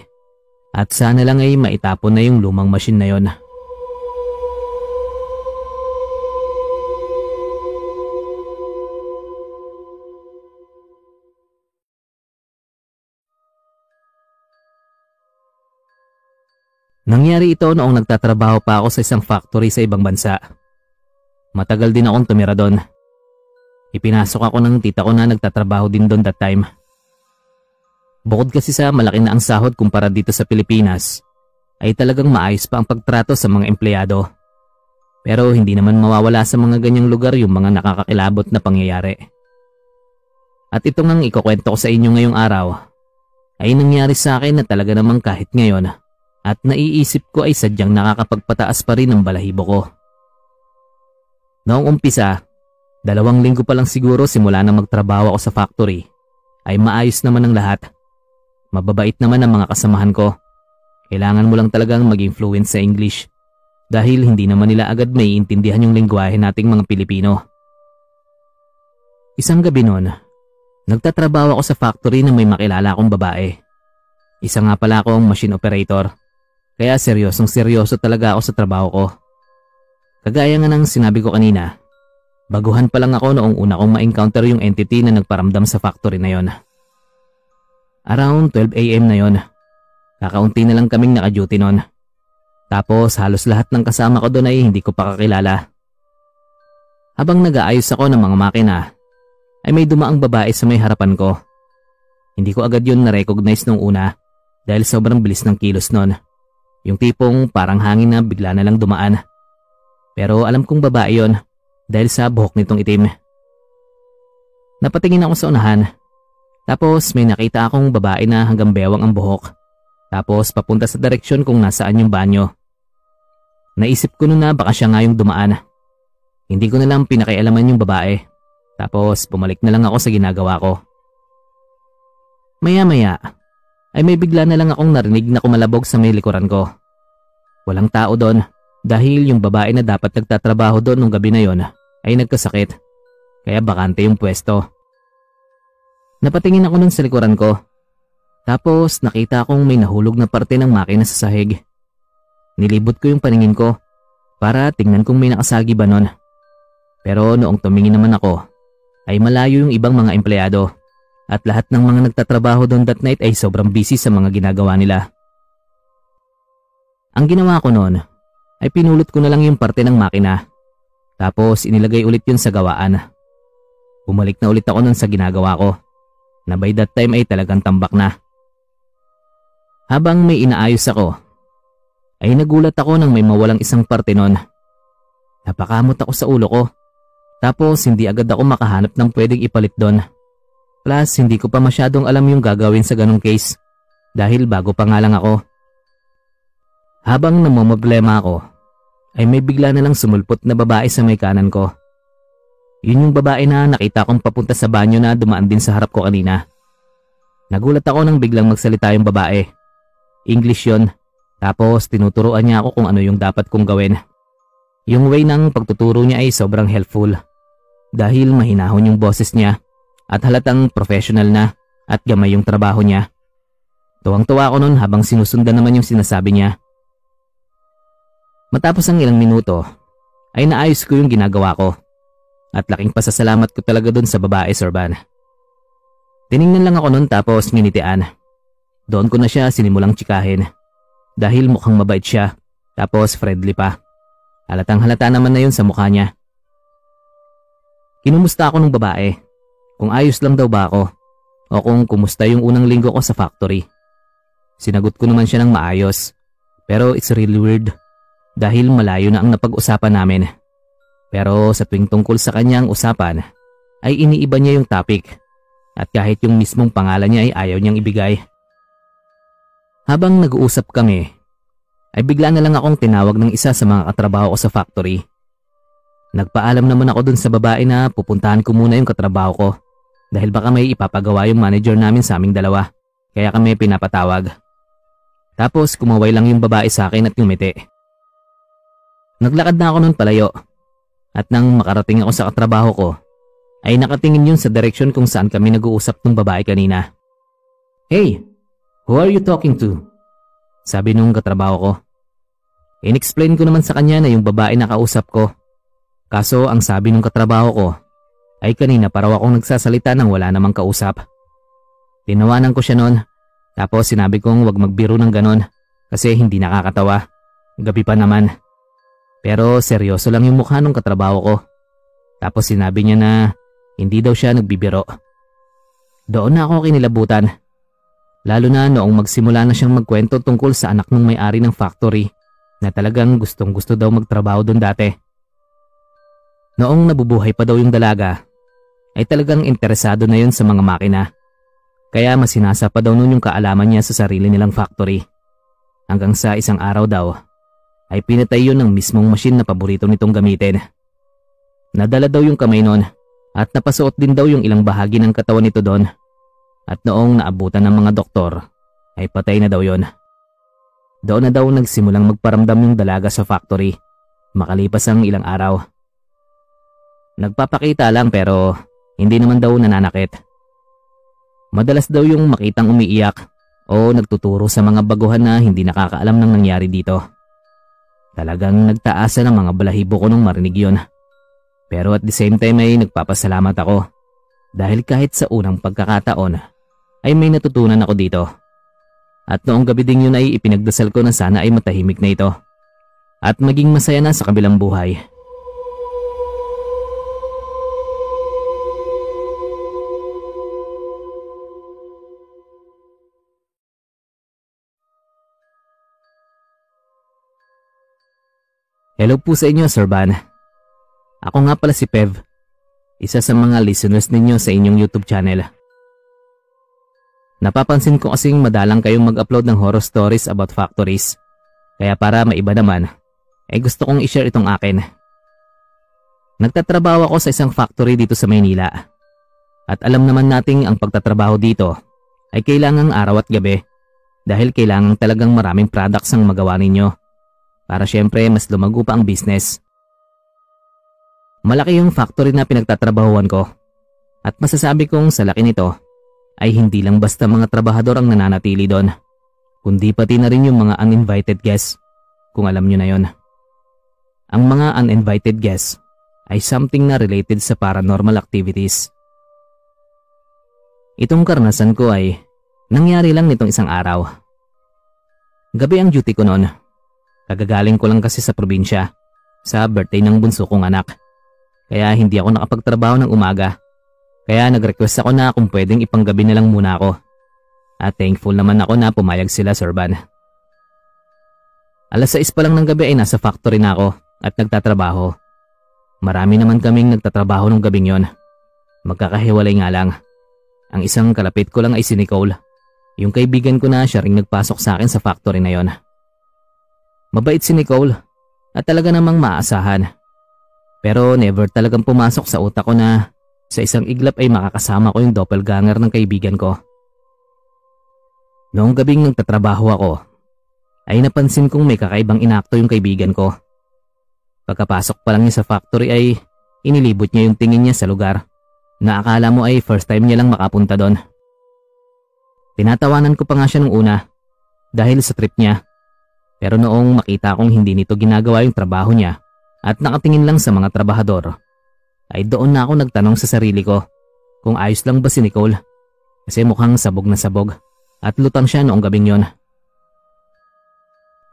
At sana lang ay maitapon na yung lumang machine na yon. Nangyari ito noong nagtatrabaho pa ako sa isang factory sa ibang bansa. Matagal din akong tumira doon. Ipinasok ako ng tita ko na nagtatrabaho din doon that time. Bukod kasi sa malaki na ang sahod kumpara dito sa Pilipinas, ay talagang maayos pa ang pagtrato sa mga empleyado. Pero hindi naman mawawala sa mga ganyang lugar yung mga nakakakilabot na pangyayari. At ito ngang ikukwento ko sa inyo ngayong araw, ay nangyari sa akin na talaga namang kahit ngayon at naiisip ko ay sadyang nakakapagpataas pa rin ang balahibo ko. Noong umpisa, dalawang linggo pa lang siguro simula na magtrabaho ako sa factory, ay maayos naman ang lahat. Mababait naman ang mga kasamahan ko. Kailangan mo lang talagang maging fluent sa English dahil hindi naman nila agad may intindihan yung lingwahe nating mga Pilipino. Isang gabi noon, nagtatrabaho ako sa factory na may makilala akong babae. Isa nga pala akong machine operator kaya seryosong seryoso talaga ako sa trabaho ko. Kagaya nga ng sinabi ko kanina, baguhan pa lang ako noong una kong ma-encounter yung entity na nagparamdam sa factory na yon. Around 12am na yon. Kakaunti na lang kaming naka-duty noon. Tapos halos lahat ng kasama ko doon ay hindi ko pa kakilala. Habang nag-aayos ako ng mga makina, ay may dumaang babae sa may harapan ko. Hindi ko agad yun na-recognize nung una dahil sobrang bilis ng kilos noon. Yung tipong parang hangin na bigla na lang dumaan. Pero alam kong babae yon dahil sa buhok nitong itim. Napatingin ako sa unahan. Tapos may nakita akong babae na hanggang bewang ang buhok. Tapos papunta sa direksyon kung nasaan yung banyo. Naisip ko na baka siya nga yung dumaan. Hindi ko na lang pinakialaman yung babae. Tapos bumalik na lang ako sa ginagawa ko. Maya-maya, ay may bigla na lang akong narinig na kumalabog sa may likuran ko. Walang tao doon dahil yung babae na dapat nagtatrabaho doon nung gabi na yon ay nagkasakit. Kaya bakante yung pwesto. Napatingin ako nun sa likuran ko. Tapos nakita akong may nahulog na parte ng makina sa sahig. Nilibot ko yung paningin ko para tingnan kung may nakasagi ba nun. Pero noong tumingin naman ako, ay malayo yung ibang mga empleyado at lahat ng mga nagtatrabaho doon that night ay sobrang busy sa mga ginagawa nila. Ang ginawa ko noon ay pinulot ko na lang yung parte ng makina tapos inilagay ulit yun sa gawaan. Bumalik na ulit ako noon sa ginagawa ko na by that time ay talagang tambak na. Habang may inaayos ako, ay nagulat ako nang may mawalang isang parte noon. Napakamot ako sa ulo ko. Tapos hindi agad ako makahanap ng pwedeng ipalit doon. Plus, hindi ko pa masyadong alam yung gagawin sa ganong case dahil bago pa nga lang ako. Habang namomroblema ako, ay may bigla na lang sumulpot na babae sa may kanan ko. Yun yung babae na nakita kong papunta sa banyo na dumaan din sa harap ko kanina. Nagulat ako nang biglang magsalita yung babae. English yon. Tapos tinuturuan niya ako kung ano yung dapat kong gawin. Yung way ng pagtuturo niya ay sobrang helpful. Dahil mahinahon yung boses niya at halatang professional na at gamay yung trabaho niya. Tuwang-tuwa ako noon habang sinusundan naman yung sinasabi niya. Matapos ang ilang minuto, ay naayos ko yung ginagawa ko. At laking pasasalamat ko talaga doon sa babae, Sir Van. Tiningnan lang ako noon tapos nginitian. Doon ko na siya sinimulang tsikahin. Dahil mukhang mabait siya, tapos friendly pa. Halatang halata naman na yun sa mukha niya. Kinumusta ako ng babae. Kung ayos lang daw ba ako. O kung kumusta yung unang linggo ko sa factory. Sinagot ko naman siya ng maayos. Pero it's really weird. Dahil malayo na ang napag-usapan namin. Pero sa tuwing tungkol sa kanyang usapan, ay iniiba niya yung topic. At kahit yung mismong pangalan niya ay ayaw niyang ibigay. Habang nag-uusap kami, ay bigla na lang akong tinawag ng isa sa mga katrabaho ko sa factory. Nagpaalam naman ako dun sa babae na pupuntahan ko muna yung katrabaho ko dahil baka may ipapagawa yung manager namin sa aming dalawa kaya kami pinapatawag. Tapos kumaway lang yung babae sa akin at ngumiti. Naglakad na ako nun palayo at nang makarating ako sa katrabaho ko ay nakatingin yun sa direksyon kung saan kami nag-uusap ng babae kanina. Hey, who are you talking to? Sabi nung katrabaho ko. Inexplain ko naman sa kanya na yung babae na kausap ko Kaso ang sabi ng katrabaho ko ay kanina paraw akong nagsasalita nang wala namang kausap. Tinawanan ko siya noon tapos sinabi kong wag magbiro ng ganon kasi hindi nakakatawa. Gabi pa naman. Pero seryoso lang yung mukha ng katrabaho ko. Tapos sinabi niya na hindi daw siya nagbibiro. Doon na ako kinilabutan. Lalo na noong magsimula na siyang magkwento tungkol sa anak ng may-ari ng factory na talagang gustong gusto daw magtrabaho doon dati. Noong nabubuhay pa daw yung dalaga, ay talagang interesado na yun sa mga makina. Kaya masinasa pa daw nun yung kaalaman niya sa sarili nilang factory. Hanggang sa isang araw daw, ay pinatay yun ng mismong machine na paborito nitong gamitin. Nadala daw yung kamay nun at napasuot din daw yung ilang bahagi ng katawan nito doon. At noong naabutan ng mga doktor, ay patay na daw yon. Doon na daw nagsimulang magparamdam yung dalaga sa factory, makalipas ang ilang araw. Nagpapakita lang pero hindi naman daw nananakit. Madalas daw yung makitang umiiyak o nagtuturo sa mga baguhan na hindi nakakaalam ng nangyari dito. Talagang nagtaasan ng mga balahibo ko nung marinig yon. Pero at the same time ay nagpapasalamat ako dahil kahit sa unang pagkakataon ay may natutunan ako dito. At noong gabi ding yun ay ipinagdasal ko na sana ay matahimik na ito at maging masaya na sa kabilang buhay. Hello po sa inyo, Sir Van. Ako nga pala si Pev, isa sa mga listeners ninyo sa inyong YouTube channel. Napapansin ko kasing madalang kayong mag-upload ng horror stories about factories. Kaya para maiba naman, ay eh gusto kong i-share itong akin. Nagtatrabaho ako sa isang factory dito sa Maynila. At alam naman nating ang pagtatrabaho dito ay kailangang araw at gabi dahil kailangan talagang maraming products ang magawa ninyo para syempre mas lumago pa ang business. Malaki yung factory na pinagtatrabahuan ko at masasabi kong sa laki nito ay hindi lang basta mga trabahador ang nananatili doon kundi pati na rin yung mga uninvited guests kung alam nyo na yon. Ang mga uninvited guests ay something na related sa paranormal activities. Itong karanasan ko ay nangyari lang nitong isang araw. Gabi ang duty ko noon Kagagaling ko lang kasi sa probinsya, sa birthday ng bunso kong anak. Kaya hindi ako nakapagtrabaho ng umaga. Kaya nag-request ako na kung pwedeng ipanggabi na lang muna ako. At thankful naman ako na pumayag sila, Sir Van. Alas 6 pa lang ng gabi ay nasa factory na ako at nagtatrabaho. Marami naman kaming nagtatrabaho ng gabing yon. Magkakahiwalay nga lang. Ang isang kalapit ko lang ay si Nicole. Yung kaibigan ko na siya ring nagpasok sa akin sa factory na yon. Mabait si Nicole at talaga namang maasahan. Pero never talagang pumasok sa utak ko na sa isang iglap ay makakasama ko yung doppelganger ng kaibigan ko. Noong gabing nagtatrabaho ako, ay napansin kong may kakaibang inakto yung kaibigan ko. Pagkapasok pa lang niya sa factory ay inilibot niya yung tingin niya sa lugar na akala mo ay first time niya lang makapunta doon. Tinatawanan ko pa nga siya nung una dahil sa trip niya. Pero noong makita kong hindi nito ginagawa yung trabaho niya at nakatingin lang sa mga trabahador, ay doon na ako nagtanong sa sarili ko kung ayos lang ba si Nicole kasi mukhang sabog na sabog at lutang siya noong gabing yon.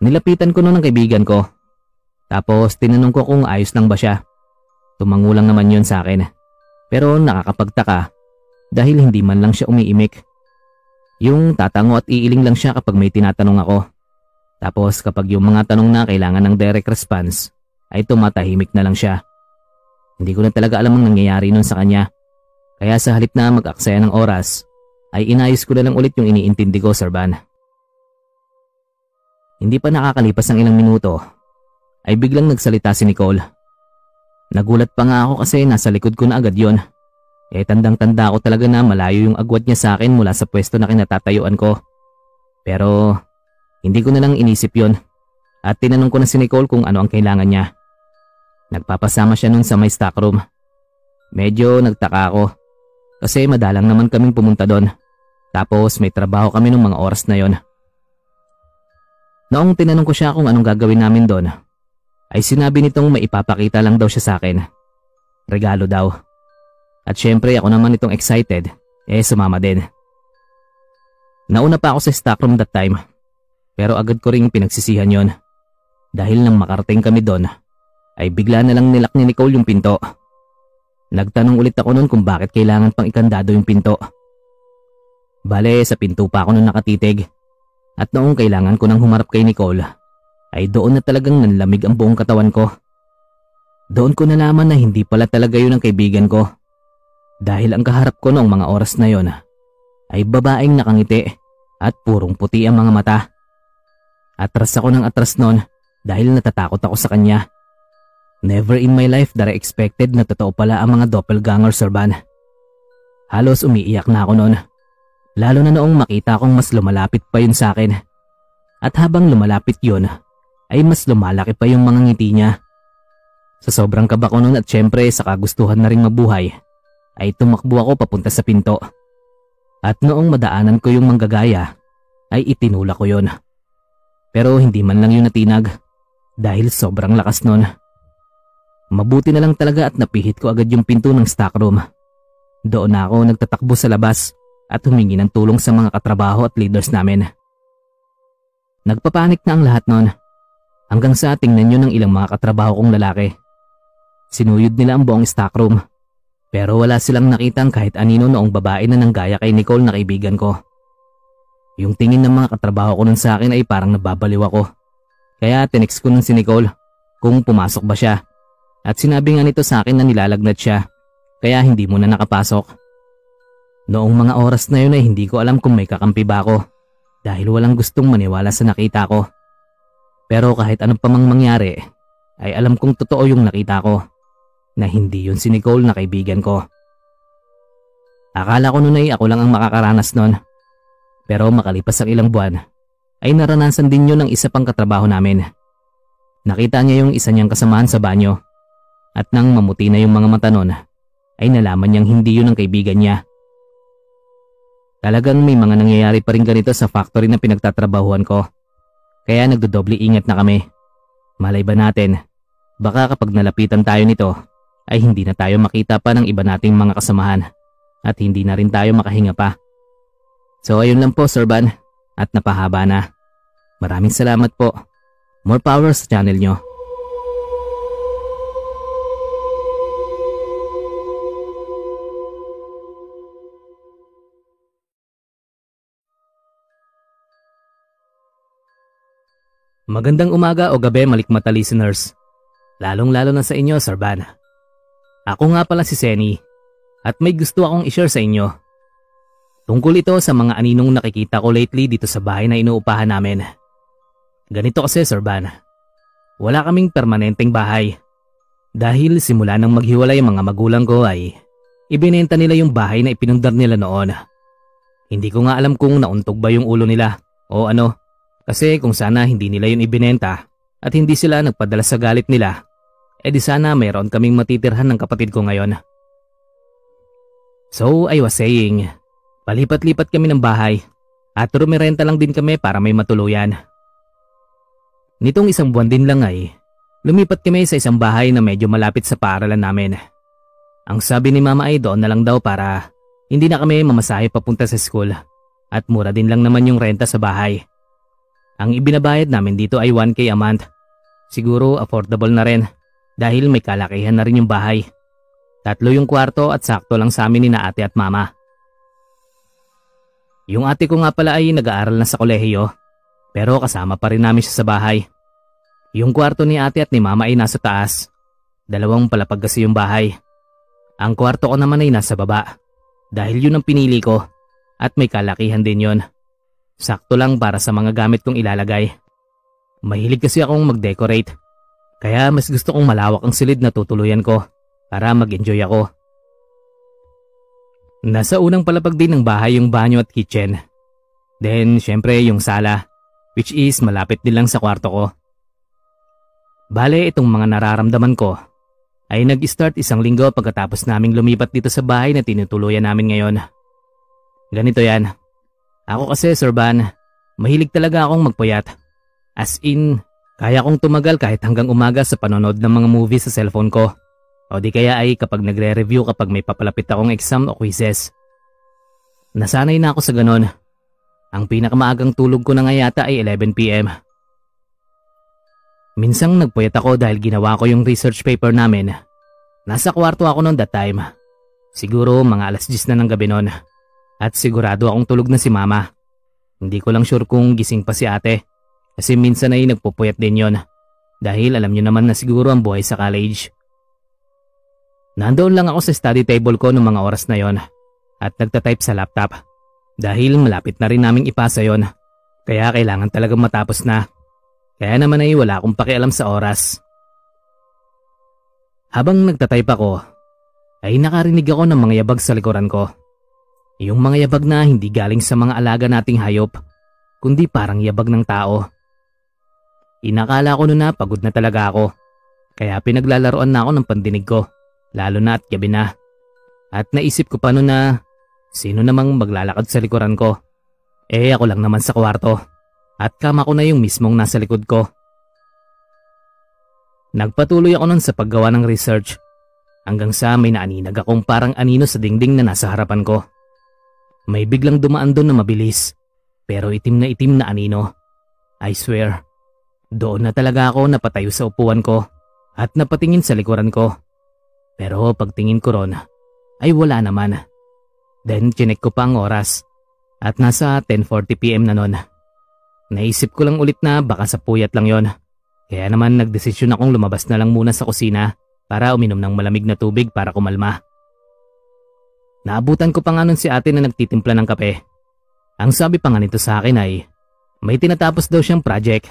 Nilapitan ko noon ng kaibigan ko tapos tinanong ko kung ayos lang ba siya. Tumangulang naman yon sa akin pero nakakapagtaka dahil hindi man lang siya umiimik. Yung tatango at iiling lang siya kapag may tinatanong ako. Tapos kapag yung mga tanong na kailangan ng direct response, ay tumatahimik na lang siya. Hindi ko na talaga alam ang nangyayari nun sa kanya. Kaya sa halip na mag-aksaya ng oras, ay inayos ko na lang ulit yung iniintindi ko, Sir Van. Hindi pa nakakalipas ng ilang minuto, ay biglang nagsalita si Nicole. Nagulat pa nga ako kasi nasa likod ko na agad yon. Eh tandang-tanda ko talaga na malayo yung agwat niya sa akin mula sa pwesto na kinatatayuan ko. Pero hindi ko na lang inisip yon at tinanong ko na si Nicole kung ano ang kailangan niya. Nagpapasama siya nun sa may stockroom. Medyo nagtaka ako kasi madalang naman kaming pumunta doon. Tapos may trabaho kami nung mga oras na yon. Noong tinanong ko siya kung anong gagawin namin doon, ay sinabi nitong maipapakita lang daw siya sa akin. Regalo daw. At syempre ako naman itong excited, eh sumama din. Nauna pa ako sa stockroom that time, pero agad ko ring pinagsisihan yon. Dahil nang makarating kami doon, ay bigla na lang nilak ni Nicole yung pinto. Nagtanong ulit ako noon kung bakit kailangan pang ikandado yung pinto. Bale, sa pinto pa ako noon nakatitig. At noong kailangan ko nang humarap kay Nicole, ay doon na talagang nanlamig ang buong katawan ko. Doon ko nalaman na hindi pala talaga yun ang kaibigan ko dahil ang kaharap ko noong mga oras na yon ay babaeng nakangiti at purong puti ang mga mata. Atras ako ng atras noon dahil natatakot ako sa kanya. Never in my life I expected na totoo pala ang mga doppelganger Serban. Halos umiiyak na ako noon. Lalo na noong makita kong mas lumalapit pa yun sa akin. At habang lumalapit yun, ay mas lumalaki pa yung mga ngiti niya. Sa sobrang kaba ko noon at syempre sa kagustuhan na rin mabuhay, ay tumakbo ako papunta sa pinto. At noong madaanan ko yung manggagaya, ay itinula ko yon. Pero hindi man lang yun natinag dahil sobrang lakas nun. Mabuti na lang talaga at napihit ko agad yung pinto ng stockroom. Doon na ako nagtatakbo sa labas at humingi ng tulong sa mga katrabaho at leaders namin. Nagpapanik na ang lahat nun. Hanggang sa tingnan nyo ng ilang mga katrabaho kong lalaki. Sinuyod nila ang buong stockroom pero wala silang nakitang kahit anino noong babae na nanggaya kay Nicole na kaibigan ko. Yung tingin ng mga katrabaho ko nun sa akin ay parang nababaliw ako. Kaya tinext ko nun si Nicole kung pumasok ba siya. At sinabi nga nito sa akin na nilalagnat siya kaya hindi muna nakapasok. Noong mga oras na yun ay hindi ko alam kung may kakampi ba ako dahil walang gustong maniwala sa nakita ko. Pero kahit anong pa mang mangyari ay alam kong totoo yung nakita ko na hindi yun si Nicole na kaibigan ko. Akala ko noon ay ako lang ang makakaranas noon. Pero makalipas ang ilang buwan, ay naranasan din yun ng isa pang katrabaho namin. Nakita niya yung isa niyang kasamahan sa banyo. At nang mamuti na yung mga mata noon, ay nalaman niyang hindi yun ang kaibigan niya. Talagang may mga nangyayari pa rin ganito sa factory na pinagtatrabahuan ko. Kaya nagdodoble ingat na kami. Malay ba natin, baka kapag nalapitan tayo nito, ay hindi na tayo makita pa ng iba nating mga kasamahan at hindi na rin tayo makahinga pa. So ayun lang po Sir Van at napahaba na. Maraming salamat po. More power sa channel nyo. Magandang umaga o gabi malikmata listeners. Lalong lalo na sa inyo, Sir Van. Ako nga pala si Senny at may gusto akong i-share sa inyo. Tungkol ito sa mga aninong nakikita ko lately dito sa bahay na inuupahan namin. Ganito kasi Sir Van, wala kaming permanenteng bahay. Dahil simula nang maghiwalay ang mga magulang ko ay ibinenta nila yung bahay na ipinundar nila noon. Hindi ko nga alam kung nauntog ba yung ulo nila o ano. Kasi kung sana hindi nila yun ibinenta at hindi sila nagpadala sa galit nila, E di sana mayroon kaming matitirhan ng kapatid ko ngayon. So I was saying, palipat-lipat kami ng bahay at rumirenta lang din kami para may matuluyan. Nitong isang buwan din lang ay, lumipat kami sa isang bahay na medyo malapit sa paaralan namin. Ang sabi ni mama ay doon na lang daw para hindi na kami mamasahe papunta sa school at mura din lang naman yung renta sa bahay. Ang ibinabayad namin dito ay 1k a month. Siguro affordable na rin dahil may kalakihan na rin yung bahay. Tatlo yung kwarto at sakto lang sa amin ni na ate at mama. Yung ate ko nga pala ay nag-aaral na sa kolehiyo, pero kasama pa rin namin siya sa bahay. Yung kwarto ni ate at ni mama ay nasa taas. Dalawang palapag kasi yung bahay. Ang kwarto ko naman ay nasa baba. Dahil yun ang pinili ko at may kalakihan din yon. Sakto lang para sa mga gamit kong ilalagay. Mahilig kasi akong mag-decorate. Kaya mas gusto kong malawak ang silid na tutuluyan ko para mag-enjoy ako. Nasa unang palapag din ng bahay yung banyo at kitchen. Then, syempre yung sala, which is malapit din lang sa kwarto ko. Bale, itong mga nararamdaman ko ay nag-start isang linggo pagkatapos naming lumipat dito sa bahay na tinutuluyan namin ngayon. Ganito yan. Ako kasi, Sir Van, mahilig talaga akong magpuyat. As in, kaya kong tumagal kahit hanggang umaga sa panonood ng mga movies sa cellphone ko. O di kaya ay kapag nagre-review kapag may papalapit akong exam o quizzes. Nasanay na ako sa ganon. Ang pinakamaagang tulog ko na nga yata ay 11pm. Minsang nagpuyat ako dahil ginawa ko yung research paper namin. Nasa kwarto ako noon that time. Siguro mga alas 10 na ng gabi noon. At sigurado akong tulog na si mama. Hindi ko lang sure kung gising pa si ate. Kasi minsan ay nagpupuyat din yon. Dahil alam niyo naman na siguro ang buhay sa college. Nandoon lang ako sa study table ko noong mga oras na yon at nagtatype sa laptop dahil malapit na rin naming ipasa yon kaya kailangan talagang matapos na. Kaya naman ay wala akong pakialam sa oras. Habang nagtatype ako, ay nakarinig ako ng mga yabag sa likuran ko. Yung mga yabag na hindi galing sa mga alaga nating hayop, kundi parang yabag ng tao. Inakala ko noon na pagod na talaga ako, kaya pinaglalaroan na ako ng pandinig ko lalo na at gabi na. At naisip ko pa noon na sino namang maglalakad sa likuran ko. Eh ako lang naman sa kwarto at kama ko na yung mismong nasa likod ko. Nagpatuloy ako nun sa paggawa ng research hanggang sa may naaninag akong parang anino sa dingding na nasa harapan ko. May biglang dumaan doon na mabilis pero itim na itim na anino. I swear, doon na talaga ako napatayo sa upuan ko at napatingin sa likuran ko. Pero pagtingin ko ron, ay wala naman. Then chinek ko pa ang oras at nasa 10.40pm na nun. Naisip ko lang ulit na baka sa puyat lang yon. Kaya naman nagdesisyon akong lumabas na lang muna sa kusina para uminom ng malamig na tubig para kumalma. Naabutan ko pa nga nun si ate na nagtitimpla ng kape. Ang sabi pa nga nito sa akin ay may tinatapos daw siyang project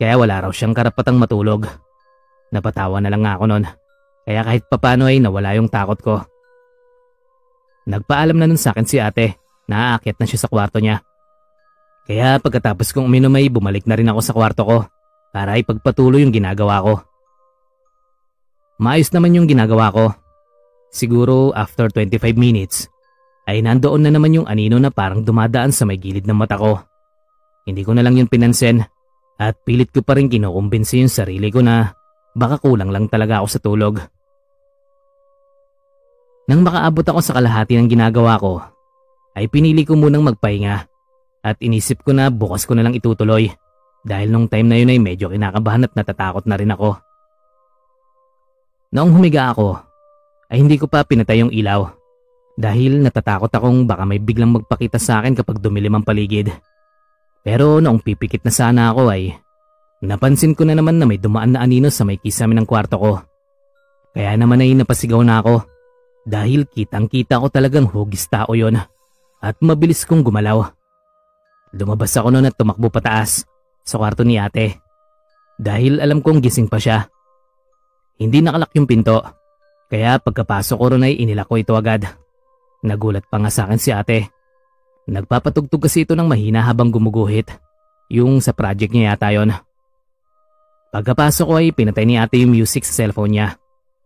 kaya wala raw siyang karapatang matulog. Napatawa na lang ako nun. Kaya kahit papano ay nawala yung takot ko. Nagpaalam na nun sa akin si ate na aakyat na siya sa kwarto niya. Kaya pagkatapos kong uminom ay bumalik na rin ako sa kwarto ko para ipagpatuloy yung ginagawa ko. Maayos naman yung ginagawa ko. Siguro after 25 minutes ay nandoon na naman yung anino na parang dumadaan sa may gilid ng mata ko. Hindi ko na lang yun pinansin at pilit ko pa rin kinukumbinsi yung sarili ko na Baka kulang lang talaga ako sa tulog. Nang makaabot ako sa kalahati ng ginagawa ko, ay pinili ko munang magpahinga at inisip ko na bukas ko na lang itutuloy dahil nung time na yun ay medyo kinakabahan at natatakot na rin ako. Noong humiga ako, ay hindi ko pa pinatay yung ilaw dahil natatakot akong baka may biglang magpakita sa akin kapag dumilim ang paligid. Pero noong pipikit na sana ako ay Napansin ko na naman na may dumaan na anino sa may kisame ng kwarto ko. Kaya naman ay napasigaw na ako dahil kitang kita ko talagang hugis tao yon at mabilis kong gumalaw. Lumabas ako noon at tumakbo pataas sa kwarto ni ate dahil alam kong gising pa siya. Hindi nakalak yung pinto kaya pagkapasok ko ron ay inilak ko ito agad. Nagulat pa nga sa akin si ate. Nagpapatugtog kasi ito ng mahina habang gumuguhit. Yung sa project niya yata yon. Pagkapasok ko ay pinatay ni ate yung music sa cellphone niya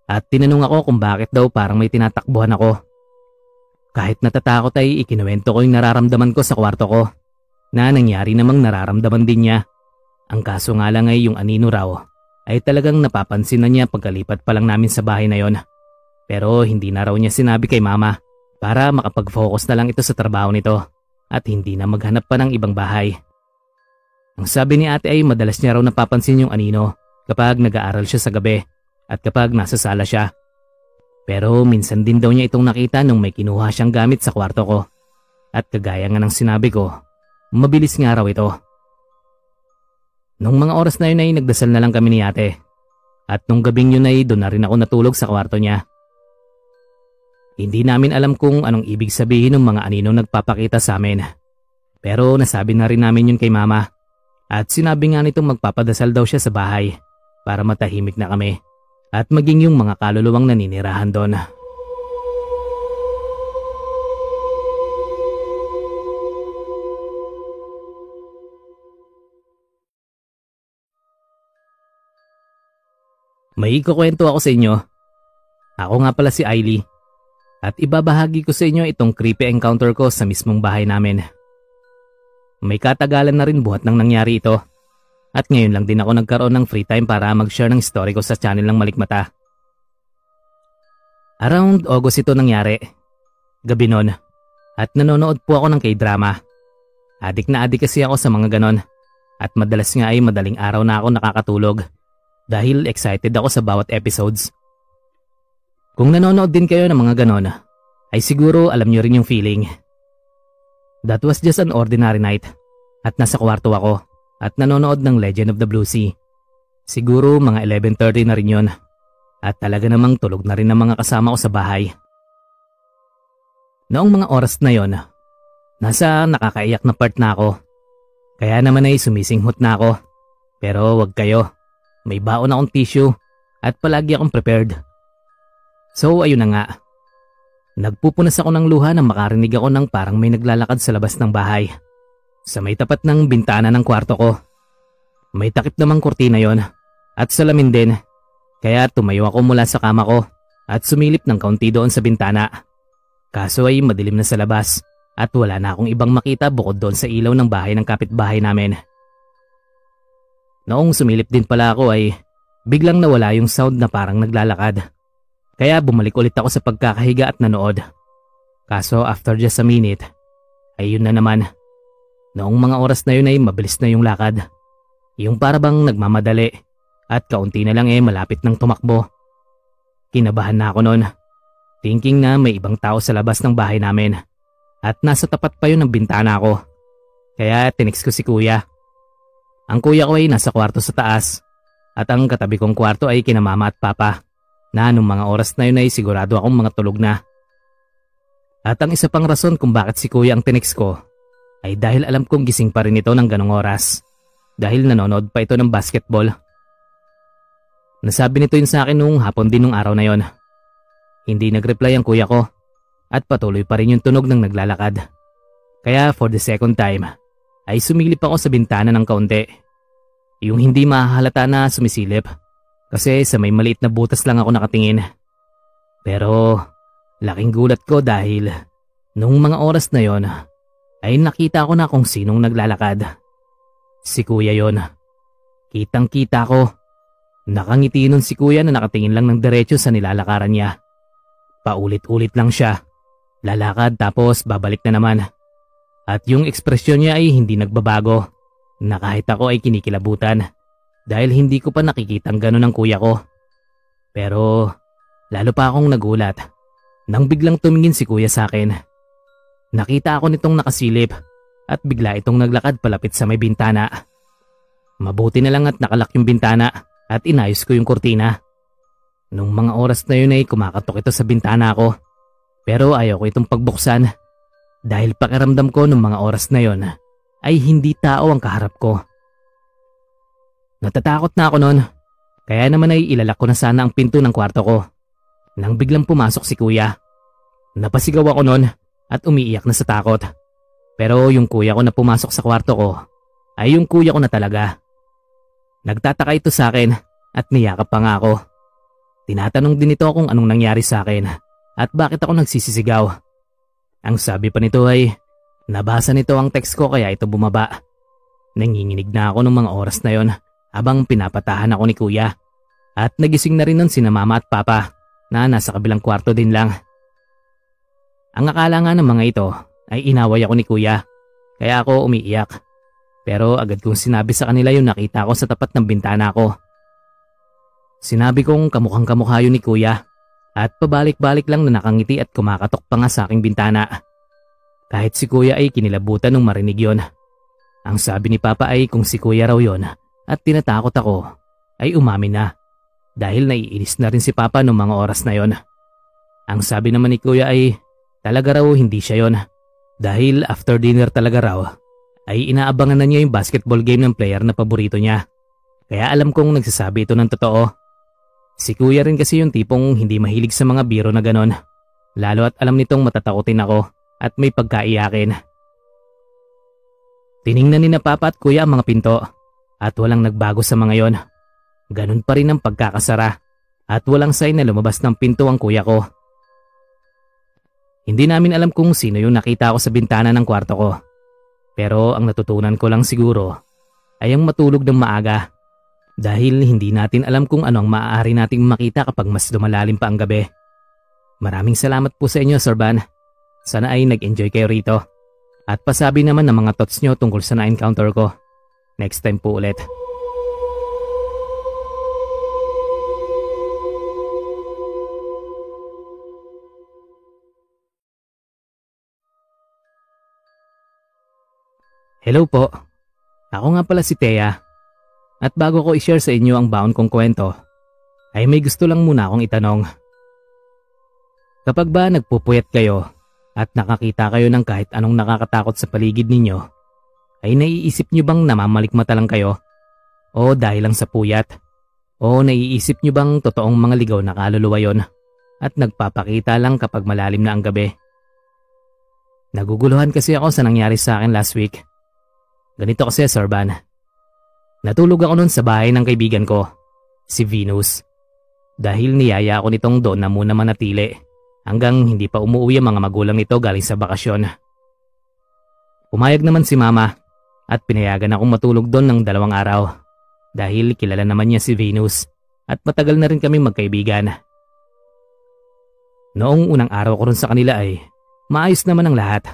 at tinanong ako kung bakit daw parang may tinatakbuhan ako. Kahit natatakot ay ikinuwento ko yung nararamdaman ko sa kwarto ko na nangyari namang nararamdaman din niya. Ang kaso nga lang ay yung anino raw ay talagang napapansin na niya pagkalipat pa lang namin sa bahay na yon. Pero hindi na raw niya sinabi kay mama para makapag-focus na lang ito sa trabaho nito at hindi na maghanap pa ng ibang bahay. Ang sabi ni ate ay madalas niya raw napapansin yung anino kapag nag-aaral siya sa gabi at kapag nasa sala siya. Pero minsan din daw niya itong nakita nung may kinuha siyang gamit sa kwarto ko. At kagaya nga ng sinabi ko, mabilis nga raw ito. Nung mga oras na yun ay nagdasal na lang kami ni ate. At nung gabing yun ay doon na rin ako natulog sa kwarto niya. Hindi namin alam kung anong ibig sabihin ng mga aninong nagpapakita sa amin. Pero nasabi na rin namin yun kay mama. At sinabi nga nitong magpapadasal daw siya sa bahay para matahimik na kami at maging yung mga kaluluwang naninirahan doon. May ikukwento ako sa inyo. Ako nga pala si Ailey. At ibabahagi ko sa inyo itong creepy encounter ko sa mismong bahay namin. May katagalan na rin buhat nang nangyari ito. At ngayon lang din ako nagkaroon ng free time para mag-share ng story ko sa channel ng Malikmata. Around August ito nangyari. Gabi nun. At nanonood po ako ng k-drama. Adik na adik kasi ako sa mga ganon. At madalas nga ay madaling araw na ako nakakatulog dahil excited ako sa bawat episodes. Kung nanonood din kayo ng mga ganon, ay siguro alam nyo rin yung feeling. That was just an ordinary night at nasa kwarto ako at nanonood ng Legend of the Blue Sea. Siguro mga 11.30 na rin yon at talaga namang tulog na rin ang mga kasama ko sa bahay. Noong mga oras na yon, nasa nakakaiyak na part na ako. Kaya naman ay sumisinghot na ako. Pero wag kayo, may baon akong tissue at palagi akong prepared. So ayun na nga. Nagpupunas ako ng luha nang makarinig ako ng parang may naglalakad sa labas ng bahay. Sa may tapat ng bintana ng kwarto ko. May takip namang kurtina yon at salamin din. Kaya tumayo ako mula sa kama ko at sumilip ng kaunti doon sa bintana. Kaso ay madilim na sa labas at wala na akong ibang makita bukod doon sa ilaw ng bahay ng kapitbahay namin. Noong sumilip din pala ako ay biglang nawala yung sound na parang naglalakad. Kaya bumalik ulit ako sa pagkakahiga at nanood. Kaso after just a minute, ay yun na naman. Noong mga oras na yun ay mabilis na yung lakad. Yung parabang nagmamadali at kaunti na lang eh malapit ng tumakbo. Kinabahan na ako noon. Thinking na may ibang tao sa labas ng bahay namin. At nasa tapat pa yun ng bintana ko. Kaya tinix ko si kuya. Ang kuya ko ay nasa kwarto sa taas at ang katabi kong kwarto ay kina mama at papa na nung mga oras na yun ay sigurado akong mga tulog na. At ang isa pang rason kung bakit si kuya ang tinix ko ay dahil alam kong gising pa rin ito ng ganong oras dahil nanonood pa ito ng basketball. Nasabi nito yun sa akin nung hapon din nung araw na yon. Hindi nag-reply ang kuya ko at patuloy pa rin yung tunog ng naglalakad. Kaya for the second time ay sumilip ako sa bintana ng kaunti. Yung hindi mahalata na sumisilip kasi sa may maliit na butas lang ako nakatingin. Pero laking gulat ko dahil nung mga oras na yon ay nakita ko na kung sinong naglalakad. Si kuya yon. Kitang kita ko. Nakangiti nun si kuya na nakatingin lang ng diretso sa nilalakaran niya. Paulit-ulit lang siya. Lalakad tapos babalik na naman. At yung ekspresyon niya ay hindi nagbabago na kahit ako ay kinikilabutan dahil hindi ko pa nakikitang ganun ang kuya ko. Pero lalo pa akong nagulat nang biglang tumingin si kuya sa akin. Nakita ako nitong nakasilip at bigla itong naglakad palapit sa may bintana. Mabuti na lang at nakalak yung bintana at inayos ko yung kurtina. Nung mga oras na yun ay kumakatok ito sa bintana ko. Pero ayaw ko itong pagbuksan dahil pakiramdam ko nung mga oras na yon ay hindi tao ang kaharap ko. Natatakot na ako noon, kaya naman ay ilalak ko na sana ang pinto ng kwarto ko. Nang biglang pumasok si kuya. Napasigaw ako noon at umiiyak na sa takot. Pero yung kuya ko na pumasok sa kwarto ko ay yung kuya ko na talaga. Nagtataka ito sa akin at niyakap pa nga ako. Tinatanong din ito kung anong nangyari sa akin at bakit ako nagsisisigaw. Ang sabi pa nito ay, nabasa nito ang text ko kaya ito bumaba. Nanginginig na ako ng mga oras na yon habang pinapatahan ako ni kuya. At nagising na rin nun sina mama at papa na nasa kabilang kwarto din lang. Ang akala nga ng mga ito ay inaway ako ni kuya kaya ako umiiyak. Pero agad kong sinabi sa kanila yung nakita ko sa tapat ng bintana ko. Sinabi kong kamukhang kamukha yun ni kuya at pabalik-balik lang na nakangiti at kumakatok pa nga sa aking bintana. Kahit si kuya ay kinilabutan nung marinig yon. Ang sabi ni Papa ay kung si kuya raw yon at tinatakot ako ay umamin na dahil naiinis na rin si Papa nung mga oras na yon. Ang sabi naman ni kuya ay talaga raw hindi siya yon dahil after dinner talaga raw ay inaabangan na niya yung basketball game ng player na paborito niya. Kaya alam kong nagsasabi ito ng totoo. Si kuya rin kasi yung tipong hindi mahilig sa mga biro na ganon. Lalo at alam nitong matatakotin ako at may pagkaiyakin. Tiningnan ni na papa at kuya ang mga pinto at walang nagbago sa mga yon. Ganon pa rin ang pagkakasara at walang sign na lumabas ng pinto ang kuya ko. Hindi namin alam kung sino yung nakita ko sa bintana ng kwarto ko. Pero ang natutunan ko lang siguro ay ang matulog ng maaga dahil hindi natin alam kung ano ang maaari nating makita kapag mas lumalalim pa ang gabi. Maraming salamat po sa inyo, Sir Van. Sana ay nag-enjoy kayo rito. At pasabi naman ng mga thoughts nyo tungkol sa na-encounter ko. Next time po ulit. Hello po. Ako nga pala si Thea at bago ko i-share sa inyo ang baon kong kwento, ay may gusto lang muna akong itanong. Kapag ba nagpupuyat kayo at nakakita kayo ng kahit anong nakakatakot sa paligid ninyo, ay naiisip nyo bang namamalikmata lang kayo? O dahil lang sa puyat? O naiisip nyo bang totoong mga ligaw na kaluluwa yon at nagpapakita lang kapag malalim na ang gabi? Naguguluhan kasi ako sa nangyari sa akin last week. Ganito kasi Sir Van. Natulog ako noon sa bahay ng kaibigan ko, si Venus. Dahil niyaya ako nitong doon na muna manatili hanggang hindi pa umuwi ang mga magulang nito galing sa bakasyon. Pumayag naman si mama at pinayagan akong matulog doon ng dalawang araw dahil kilala naman niya si Venus at matagal na rin kami magkaibigan. Noong unang araw ko ron sa kanila ay maayos naman ang lahat.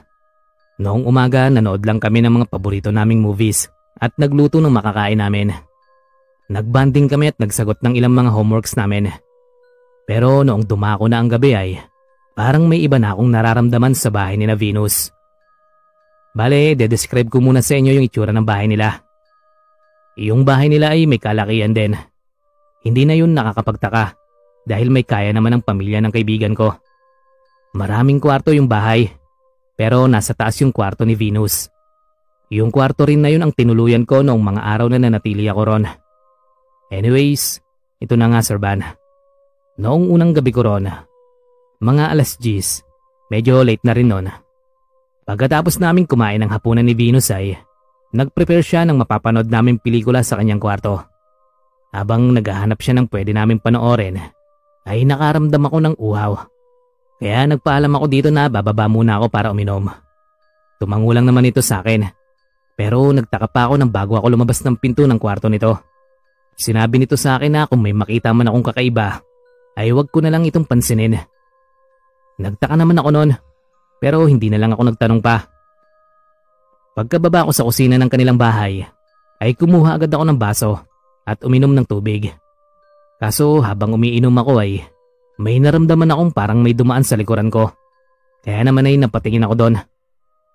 Noong umaga nanood lang kami ng mga paborito naming movies at nagluto ng makakain namin. Nagbanding kami at nagsagot ng ilang mga homeworks namin. Pero noong dumako na ang gabi ay parang may iba na akong nararamdaman sa bahay ni na Venus. Bale, de-describe ko muna sa inyo yung itsura ng bahay nila. Yung bahay nila ay may kalakihan din. Hindi na yun nakakapagtaka dahil may kaya naman ang pamilya ng kaibigan ko. Maraming kwarto yung bahay pero nasa taas yung kwarto ni Venus. Yung kwarto rin na yun ang tinuluyan ko noong mga araw na nanatili ako ron. Anyways, ito na nga Sir Van. Noong unang gabi ko ron, mga alas 10, medyo late na rin noon. Pagkatapos naming kumain ng hapunan ni Venus ay nagprepare siya ng mapapanood naming pelikula sa kanyang kwarto. Habang naghahanap siya ng pwede naming panoorin, ay nakaramdam ako ng uhaw. Kaya nagpaalam ako dito na bababa muna ako para uminom. Tumangulang naman ito sa akin pero nagtaka pa ako nang bago ako lumabas ng pinto ng kwarto nito. Sinabi nito sa akin na kung may makita man akong kakaiba, ay wag ko na lang itong pansinin. Nagtaka naman ako noon, pero hindi na lang ako nagtanong pa. Pagkababa ko sa kusina ng kanilang bahay, ay kumuha agad ako ng baso at uminom ng tubig. Kaso habang umiinom ako ay may naramdaman akong parang may dumaan sa likuran ko. Kaya naman ay napatingin ako doon.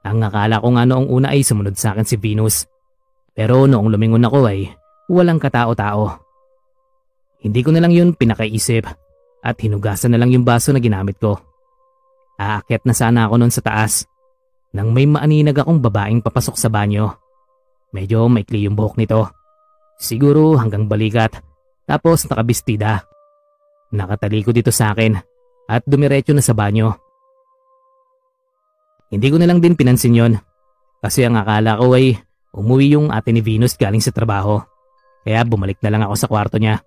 Ang akala ko nga noong una ay sumunod sa akin si Venus. Pero noong lumingon ako ay walang katao-tao. Hindi ko na lang yun pinakaisip at hinugasan na lang yung baso na ginamit ko. Aakyat na sana ako noon sa taas nang may maaninag akong babaeng papasok sa banyo. Medyo maikli yung buhok nito. Siguro hanggang balikat tapos nakabistida. Nakataliko dito sa akin at dumiretso na sa banyo. Hindi ko na lang din pinansin yon. Kasi ang akala ko ay umuwi yung ate ni Venus galing sa trabaho. Kaya bumalik na lang ako sa kwarto niya.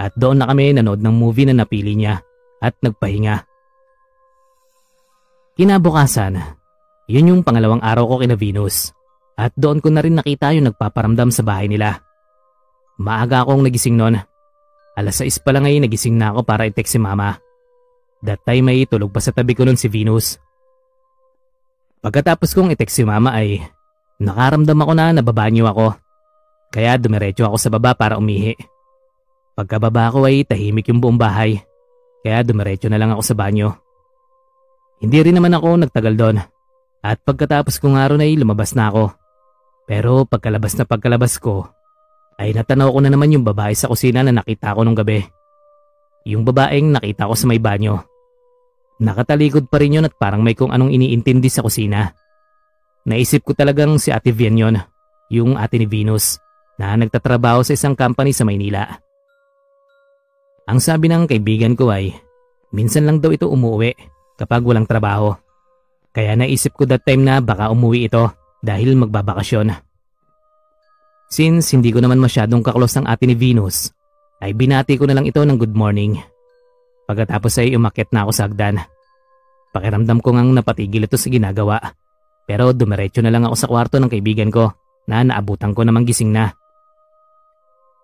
At doon na kami nanood ng movie na napili niya at nagpahinga. Kinabukasan, yun yung pangalawang araw ko kina Venus. At doon ko na rin nakita yung nagpaparamdam sa bahay nila. Maaga akong nagising noon. Alas 6 pa lang ay nagising na ako para i-text si mama. That time ay tulog pa sa tabi ko noon si Venus. Pagkatapos kong i-text si mama ay nakaramdam ako na nababanyo ako. Kaya dumiretso ako sa baba para umihi. Pagkababa ko ay tahimik yung buong bahay. Kaya dumiretso na lang ako sa banyo. Hindi rin naman ako nagtagal doon. At pagkatapos kong araw ay lumabas na ako. Pero pagkalabas na pagkalabas ko, ay natanaw ko na naman yung babae sa kusina na nakita ko nung gabi. Yung babaeng nakita ko sa may banyo. Nakatalikod pa rin yun at parang may kung anong iniintindi sa kusina. Naisip ko talagang si Ate Vian yun, yung ate ni Venus, na nagtatrabaho sa isang company sa Maynila. Ang sabi ng kaibigan ko ay, minsan lang daw ito umuwi kapag walang trabaho. Kaya naisip ko that time na baka umuwi ito dahil magbabakasyon. Since hindi ko naman masyadong kaklos ng ate ni Venus, ay binati ko na lang ito ng good morning. Pagkatapos ay umakyat na ako sa hagdan. Pakiramdam ko ngang napatigil ito sa ginagawa. Pero dumiretso na lang ako sa kwarto ng kaibigan ko na naabutan ko namang gising na.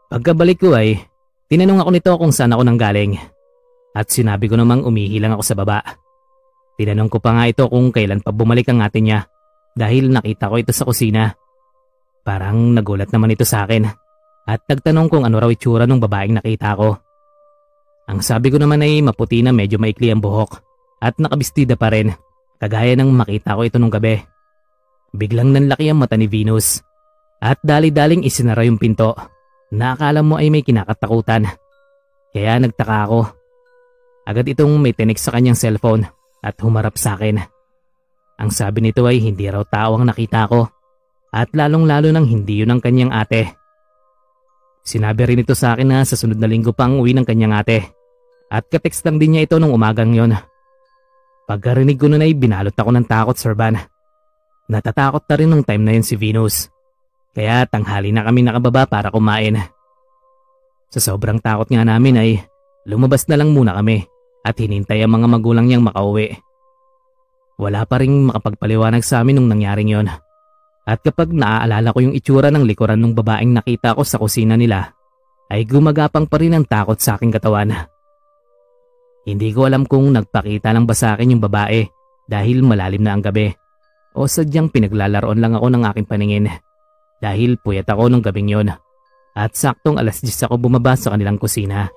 Pagkabalik ko ay, tinanong ako nito kung saan ako nanggaling. At sinabi ko namang umihi lang ako sa baba. Tinanong ko pa nga ito kung kailan pa bumalik ang ate niya dahil nakita ko ito sa kusina. Parang nagulat naman ito sa akin at nagtanong kung ano raw itsura ng babaeng nakita ko. Ang sabi ko naman ay maputi na medyo maikli ang buhok at nakabistida pa rin, kagaya ng makita ko ito nung gabi. Biglang nanlaki ang mata ni Venus at dali-daling isinara yung pinto na akala mo ay may kinakatakutan. Kaya nagtaka ako. Agad itong may tinik sa kanyang cellphone at humarap sa akin. Ang sabi nito ay hindi raw tao ang nakita ko at lalong-lalo nang hindi yun ang kanyang ate. Sinabi rin ito sa akin na sa sunod na linggo pang uwi ng kanyang ate. At katext lang din niya ito nung umagang yon. Pagkarinig ko nun ay binalot ako ng takot, Sir Van. Natatakot na rin nung time na yun si Venus. Kaya tanghali na kami nakababa para kumain. Sa sobrang takot nga namin ay lumabas na lang muna kami at hinintay ang mga magulang niyang makauwi. Wala pa rin makapagpaliwanag sa amin nung nangyaring yon. At kapag naaalala ko yung itsura ng likuran ng babaeng nakita ko sa kusina nila, ay gumagapang pa rin ang takot sa aking katawan. Hindi ko alam kung nagpakita lang ba sa akin yung babae dahil malalim na ang gabi o sadyang pinaglalaroon lang ako ng aking paningin dahil puyat ako nung gabing yon at saktong alas 10 ako bumaba sa kanilang kusina.